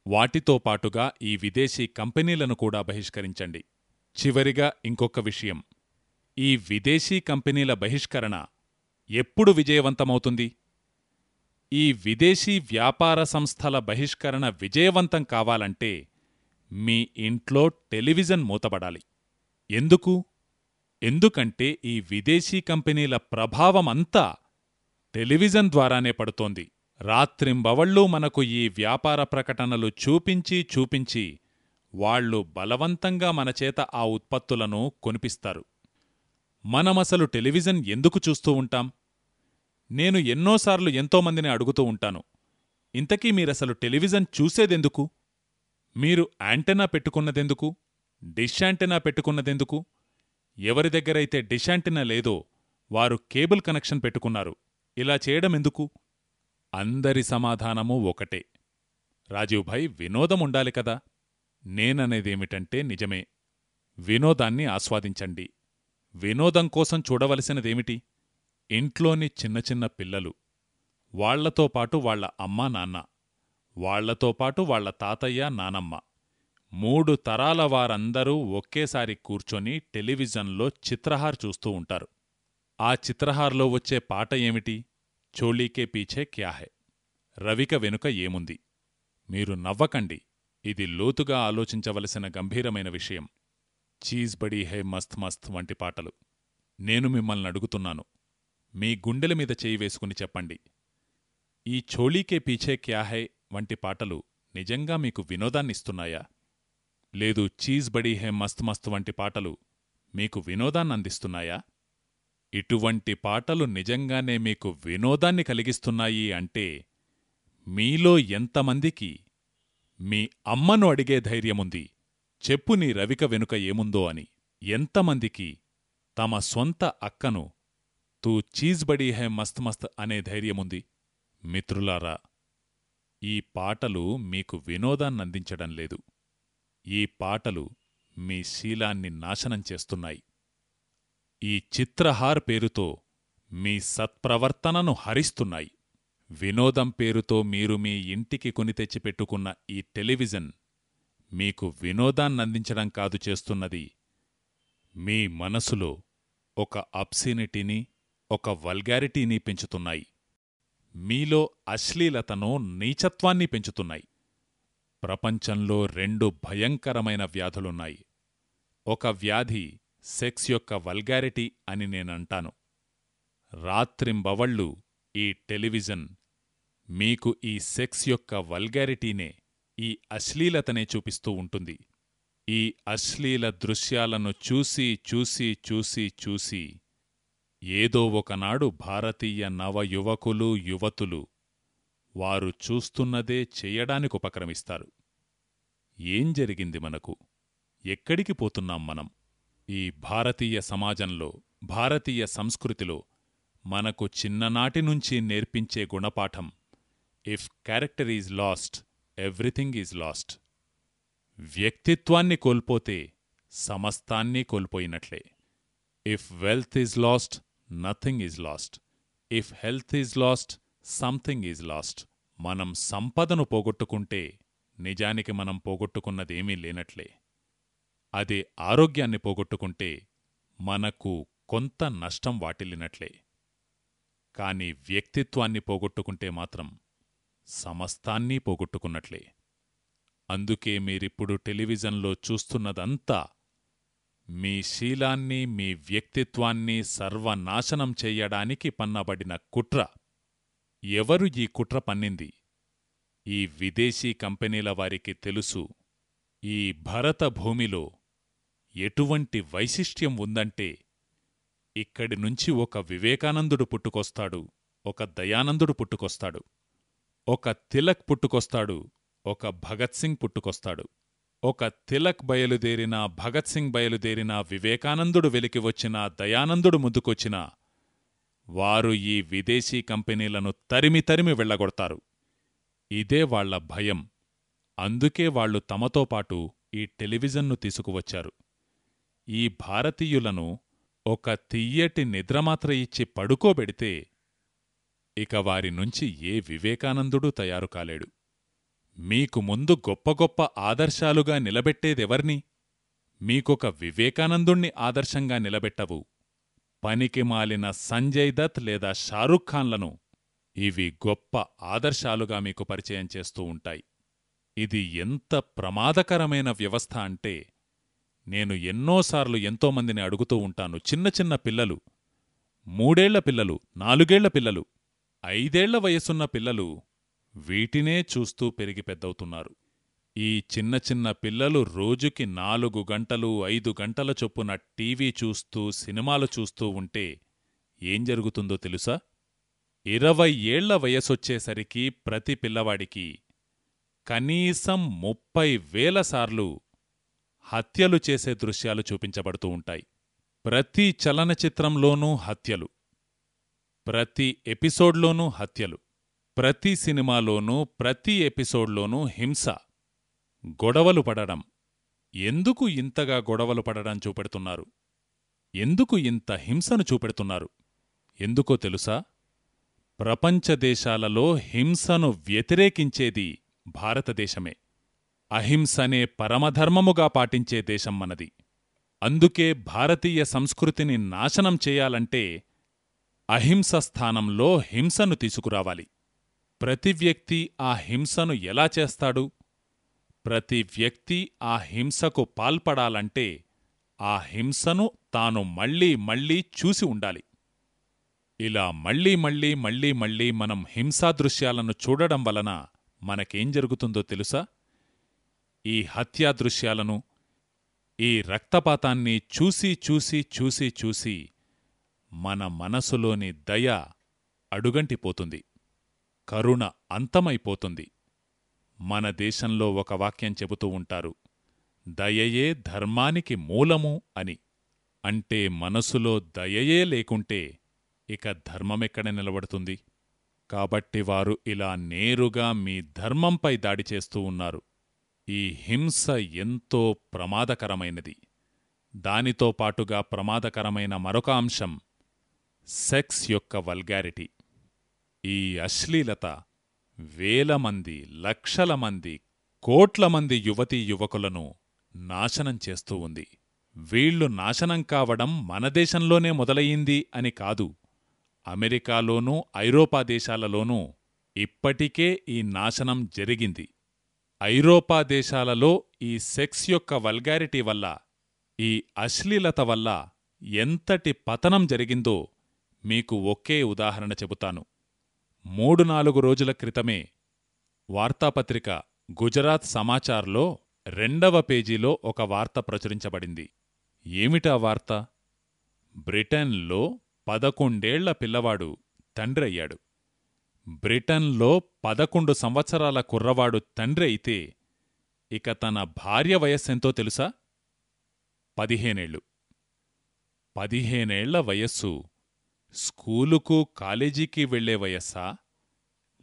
వాటితో పాటుగా ఈ విదేశీ కంపెనీలను కూడా బహిష్కరించండి. చివరిగా ఇంకొక విషయం. ఈ విదేశీ కంపెనీల బహిష్కరణ ఎప్పుడు విజయవంతమవుతుంది? ఈ విదేశీ వ్యాపార సంస్థల బహిష్కరణ విజయవంతం కావాలంటే మీ ఇంట్లో టెలివిజన్ మూతబడాలి ఎందుకు? ఎందుకంటే ఈ విదేశీ కంపెనీల ప్రభావమంతా టెలివిజన్ ద్వారానే పడుతోంది. రాత్రింబవళ్ళూ మనకు ఈ వ్యాపార ప్రకటనలు చూపించి చూపించి వాళ్ళు బలవంతంగా మన చేత ఆ ఉత్పత్తులను కొనిపిస్తారు. మనమసలు టెలివిజన్ ఎందుకు చూస్తూ ఉంటాం? నేను ఎన్నోసార్లు ఎంతోమందిని అడుగుతూ ఉంటాను. ఇంతకీ మీరసలు టెలివిజన్ చూసేదెందుకు? మీరు యాంటెనా పెట్టుకున్నదెందుకు? డిష్ యాంటెనా పెట్టుకున్నదెందుకు? ఎవరి దగ్గరైతే డిష్ యాంటెనా లేదో వారు కేబుల్ కనెక్షన్ పెట్టుకున్నారు. ఇలా చేయడమెందుకు? అందరి సమాధానమూ ఒకటే. రాజీవ్భాయ్ వినోదం ఉండాలి కదా? నేననేదేమిటంటే నిజమే. వినోదాన్ని ఆస్వాదించండి. వినోదం కోసం చూడవలసినదేమిటి? ఇంట్లోని చిన్న చిన్న పిల్లలు. వాళ్ళతో పాటు వాళ్ళ అమ్మా నాన్న. వాళ్ళతో పాటు వాళ్ళ తాతయ్య నానమ్మ. మూడు తరాల వారందరూ ఒకేసారి కూర్చొని టెలివిజన్లో చిత్రహార్ చూస్తూ ఉంటారు. ఆ చిత్రహార్లో వచ్చే పాట ఏమిటి? చోళీకే పీఛే క్యాహే రవిక వెనుక ఏముంది? మీరు నవ్వకండి. ఇది లోతుగా ఆలోచించవలసిన గంభీరమైన విషయం. చీజ్ బడీ హే మస్త్ మస్త్ వంటి పాటలు. నేను మిమ్మల్ని అడుగుతున్నాను. మీ గుండెల మీద చేయి వేసుకుని చెప్పండి. ఈ చోళీకే పీఛే క్యాహే వంటి పాటలు నిజంగా మీకు వినోదాన్నిస్తున్నాయా? లేదు చీజ్ బడీ హే మస్త్ మస్త్ వంటి పాటలు మీకు వినోదాన్నందిస్తున్నాయా? ఇటువంటి పాటలు నిజంగానే మీకు వినోదాన్ని కలిగిస్తున్నాయి అంటే మీలో ఎంతమందికి మీ అమ్మను అడిగే ధైర్యముంది? చెప్పు నీ రవిక వెనుక ఏముందో అని. ఎంతమందికి తమ సొంత అక్కను తూ చీజ్ బడి హై మస్త్ మస్త్ అనే ధైర్యముంది. మిత్రులారా ఈ పాటలు మీకు వినోదాన్నందించడం లేదు. ఈ పాటలు మీ శీలాన్ని నాశనం చేస్తున్నాయి. ఈ చిత్రహార్ పేరుతో మీ సత్ప్రవర్తనను హరిస్తున్నాయి. వినోదం పేరుతో మీరు మీ ఇంటికి కొని తెచ్చిపెట్టుకున్న ఈ టెలివిజన్ మీకు వినోదాన్నందించడం కాదు చేస్తున్నది. మీ మనసులో ఒక అప్సినిటీని ఒక వల్గారిటీని పెంచుతున్నాయి. మీలో అశ్లీలతను నీచత్వాన్ని పెంచుతున్నాయి. ప్రపంచంలో రెండు భయంకరమైన వ్యాధులున్నాయి. ఒక వ్యాధి సెక్స్ యొక్క వల్గారిటీ అని నేనంటాను. రాత్రింబవళ్ళు ఈ టెలివిజన్ మీకు ఈ సెక్స్ యొక్క వల్గారిటీనే ఈ అశ్లీలతనే చూపిస్తూ ఉంటుంది. ఈ అశ్లీల దృశ్యాలను చూసి చూసి చూసి చూసి ఏదో ఒకనాడు భారతీయ నవయువకులు యువతులు వారు చూస్తున్నదే చెయ్యడానికి ఉపక్రమిస్తారు. ఏం జరిగింది మనకు? ఎక్కడికి పోతున్నాం మనం? ఈ భారతీయ సమాజంలో భారతీయ సంస్కృతిలో మనకు చిన్ననాటి నుంచి నేర్పించే గుణపాఠం if character is lost everything is lost వ్యక్తిత్వాన్ని కోల్పోతే సమస్తాన్ని కోల్పోయినట్లే. If wealth is lost nothing is lost if health is lost something is lost మనం సంపదను పోగొట్టుకుంటే నిజానికి మనం పోగొట్టుకున్నదేమీ లేనట్లే. అదే ఆరోగ్యాన్ని పోగొట్టుకుంటే మనకు కొంత నష్టం వాటిల్లినట్లే. కాని వ్యక్తిత్వాన్ని పోగొట్టుకుంటే మాత్రం సమస్తాన్నీ పోగొట్టుకున్నట్లే. అందుకే మీరిప్పుడు టెలివిజన్లో చూస్తున్నదంతా మీ శీలాన్ని మీ వ్యక్తిత్వాన్ని సర్వనాశనం చెయ్యడానికి పన్నబడిన కుట్ర. ఎవరు ఈ కుట్ర పన్నింది? ఈ విదేశీ కంపెనీల వారికి తెలుసు ఈ భరత భూమిలో ఎటువంటి వైశిష్ట్యం ఉందంటే ఇక్కడి నుంచి ఒక వివేకానందుడు పుట్టుకొస్తాడు ఒక దయానందుడు పుట్టుకొస్తాడు ఒక తిలక్ పుట్టుకొస్తాడు ఒక భగత్ సింగ్ పుట్టుకొస్తాడు. ఒక తిలక్ బయలుదేరినా భగత్ సింగ్ బయలుదేరినా వివేకానందుడు వెలికి వచ్చినా దయానందుడు ముందుకొచ్చినా వారు ఈ విదేశీ కంపెనీలను తరిమి తరిమి వెళ్ళగొడతారు. ఇదే వాళ్ళ భయం. అందుకే వాళ్ళు తమతో పాటు ఈ టెలివిజన్ను తీసుకువచ్చారు. ఈ భారతీయులను ఒక తియ్యటి నిద్రమాత్ర ఇచ్చి పడుకోబెడితే ఇక వారి నుంచి ఏ వివేకానందుడూ తయారు కాలేడు. మీకు ముందు గొప్ప గొప్ప ఆదర్శాలుగా నిలబెట్టేదెవర్ని? మీకొక వివేకానందుణ్ణి ఆదర్శంగా నిలబెట్టవు. పనికి మాలిన సంజయ్ దత్ లేదా షారుఖ్ ఖాన్లను ఇవి గొప్ప ఆదర్శాలుగా మీకు పరిచయం చేస్తూ ఉంటాయి. ఇది ఎంత ప్రమాదకరమైన వ్యవస్థ అంటే నేను ఎన్నోసార్లు ఎంతోమందిని అడుగుతూ ఉంటాను. చిన్న చిన్న పిల్లలు మూడేళ్ళ పిల్లలు నాలుగేళ్ళ పిల్లలు ఐదేళ్ళ వయసున్న పిల్లలు వీటినే చూస్తూ పెరిగి పెద్దవుతున్నారు. ఈ చిన్న చిన్న పిల్లలు రోజుకి నాలుగు గంటలు ఐదు గంటల చొప్పున టీవీ చూస్తూ సినిమాలు చూస్తూ ఉంటే ఏం జరుగుతుందో తెలుసా? ఇరవై ఏళ్ళ వయసొచ్చేసరికి ప్రతి పిల్లవాడికి కనీసం ముప్పై వేల సార్లు హత్యలు చేసే దృశ్యాలు చూపించబడుతూ ఉంటాయి. ప్రతి చలనచిత్రంలోనూ హత్యలు. ప్రతి ఎపిసోడ్లోనూ హత్యలు. ప్రతి సినిమాలోనూ ప్రతి ఎపిసోడ్లోనూ హింస గొడవలు పడడం. ఎందుకు ఇంతగా గొడవలు పడడం చూపెడుతున్నారు? ఎందుకు ఇంత హింసను చూపెడుతున్నారు? ఎందుకో తెలుసా? ప్రపంచ దేశాలలో హింసను వ్యతిరేకించేది భారతదేశమే. అహింసనే పరమధర్మముగా పాటించే దేశం మనది. అందుకే భారతీయ సంస్కృతిని నాశనం చేయాలంటే అహింస స్థానంలో హింసను తీసుకురావాలి. ప్రతి వ్యక్తి ఆ హింసను ఎలా చేస్తాడు? ప్రతి వ్యక్తి ఆ హింసకు పాల్పడాలంటే ఆ హింసను తాను మళ్ళీ మళ్ళీ చూసి ఉండాలి. ఇలా మళ్ళీ మళ్ళీ మళ్ళీ మళ్ళీ మనం హింసాదృశ్యాలను చూడడం వలన మనకేం జరుగుతుందో తెలుసా? ఈ హత్యాదృశ్యాలను ఈ రక్తపాతాన్ని చూసి చూసి చూసి చూసి మన మనసులోని దయ అడుగంటిపోతుంది. కరుణ అంతమైపోతుంది. మన దేశంలో ఒక వాక్యం చెబుతూ ఉంటారు దయయే ధర్మానికి మూలము అని. అంటే మనసులో దయయే లేకుంటే ఇక ధర్మమెక్కడ నిలబడుతుంది? కాబట్టి వారు ఇలా నేరుగా మీ ధర్మంపై దాడి చేస్తూ ఉన్నారు. ఈ హింస ఎంతో ప్రమాదకరమైనది. దానితో పాటుగా ప్రమాదకరమైన మరొక అంశం సెక్స్ యొక్క వల్గారిటీ. ఈ అశ్లీలత వేల మంది లక్షల మంది కోట్ల మంది యువతీ యువకులను నాశనం చేస్తూ ఉంది. వీళ్ళు నాశనం కావడం మన దేశంలోనే మొదలయ్యింది అని కాదు అమెరికాలోనూ ఐరోపా దేశాలలోనూ ఇప్పటికే ఈ నాశనం జరిగింది. ఐరోపా దేశాలలో ఈ సెక్స్ యొక్క వల్గారిటీ వల్ల ఈ అశ్లీలత వల్ల ఎంతటి పతనం జరిగిందో మీకు ఒకే ఉదాహరణ చెబుతాను. మూడు నాలుగు రోజుల క్రితమే వార్తాపత్రిక గుజరాత్ సమాచార్లో రెండవ పేజీలో ఒక వార్త ప్రచురించబడింది. ఏమిటా వార్త? బ్రిటన్లో పదకొండేళ్ళ పిల్లవాడు తండ్రి అయ్యాడు. బ్రిటన్లో పదకొండు సంవత్సరాల కుర్రవాడు తండ్రి అయితే ఇక తన భార్య వయస్సెంతో తెలుసా? పదిహేనేళ్ళు. పదిహేనేళ్ళ వయస్సు స్కూలుకు కాలేజీకి వెళ్ళే వయస్సా?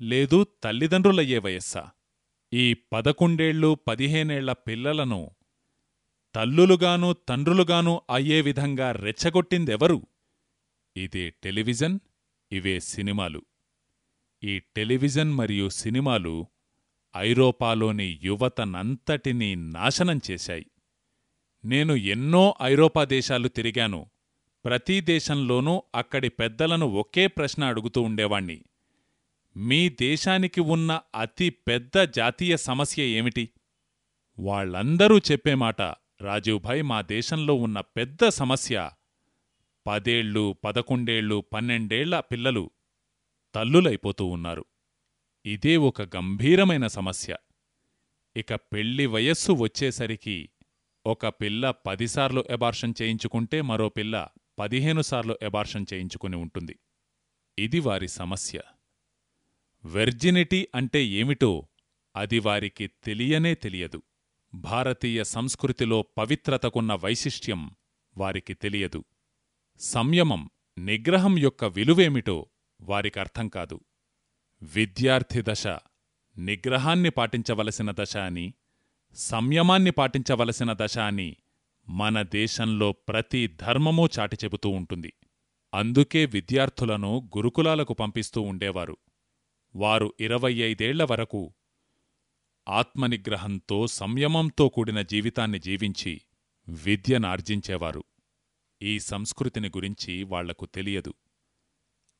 లేదు తల్లిదండ్రులయ్యే వయస్సా? ఈ పదకొండేళ్ళు పదిహేనేళ్ళ పిల్లలను తల్లులుగాను తండ్రులుగాను అయ్యే విధంగా రెచ్చగొట్టిందెవరు? ఇదే టెలివిజన్ ఇవే సినిమాలు. ఈ టెలివిజన్ మరియు సినిమాలు ఐరోపాలోని యువతనంతటినీ నాశనం చేశాయి. నేను ఎన్నో ఐరోపా దేశాలు తిరిగాను. ప్రతి దేశంలోనూ అక్కడి పెద్దలను ఒకే ప్రశ్న అడుగుతూ ఉండేవాణ్ణి. మీ దేశానికి ఉన్న అతి పెద్ద జాతీయ సమస్య ఏమిటి? వాళ్ళందరూ చెప్పేమాట రాజీవ్భాయ్ మా దేశంలో ఉన్న పెద్ద సమస్య పదేళ్ళు పదకొండేళ్ళు పన్నెండేళ్ళ పిల్లలు తల్లులైపోతూ ఉన్నారు. ఇదే ఒక గంభీరమైన సమస్య. ఇక పెళ్ళి వయస్సు వచ్చేసరికి ఒక పిల్ల పదిసార్లు ఎబార్షన్ చేయించుకుంటే మరో పిల్ల పదిహేను సార్లు ఎబార్షన్ చేయించుకుని ఉంటుంది. ఇది వారి సమస్య. వెర్జినిటీ అంటే ఏమిటో అది వారికి తెలియనే తెలియదు. భారతీయ సంస్కృతిలో పవిత్రతకున్న వైశిష్ట్యం వారికి తెలియదు. సంయమం నిగ్రహం యొక్క విలువేమిటో వారికర్థం కాదు. విద్యార్థి దశ నిగ్రహాన్ని పాటించవలసిన దశ అని సంయమాన్ని పాటించవలసిన దశ అని మన దేశంలో ప్రతి ధర్మమూ చాటి చెబుతూ ఉంటుంది. అందుకే విద్యార్థులను గురుకులాలకు పంపిస్తూ ఉండేవారు. వారు ఇరవై ఐదేళ్ళ వరకు ఆత్మనిగ్రహంతో సంయమంతో కూడిన జీవితాన్ని జీవించి విద్యనార్జించేవారు ఈ సంస్కృతిని గురించి వాళ్ళకు తెలియదు.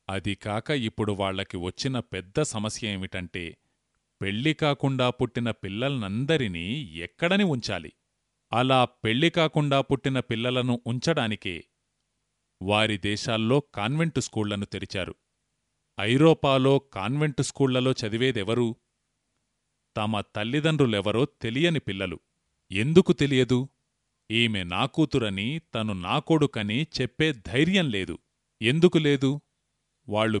అదికాక ఇప్పుడు వాళ్ళకి వచ్చిన పెద్ద సమస్య ఏమిటంటే పెళ్ళి కాకుండా పుట్టిన పిల్లల్నందరినీ ఎక్కడని ఉంచాలి. అలా పెళ్ళి కాకుండా పుట్టిన పిల్లలను ఉంచడానికే వారి దేశాల్లో కాన్వెంటు స్కూళ్ళను తెరిచారు. ఐరోపాలో కాన్వెంటు స్కూళ్ళలో చదివేదెవరు? తమ తల్లిదండ్రులెవరో తెలియని పిల్లలు. ఎందుకు తెలియదు? ఈమె నా కూతురని తను నా కొడుకని చెప్పే ధైర్యం లేదు. ఎందుకు లేదు? వాళ్ళు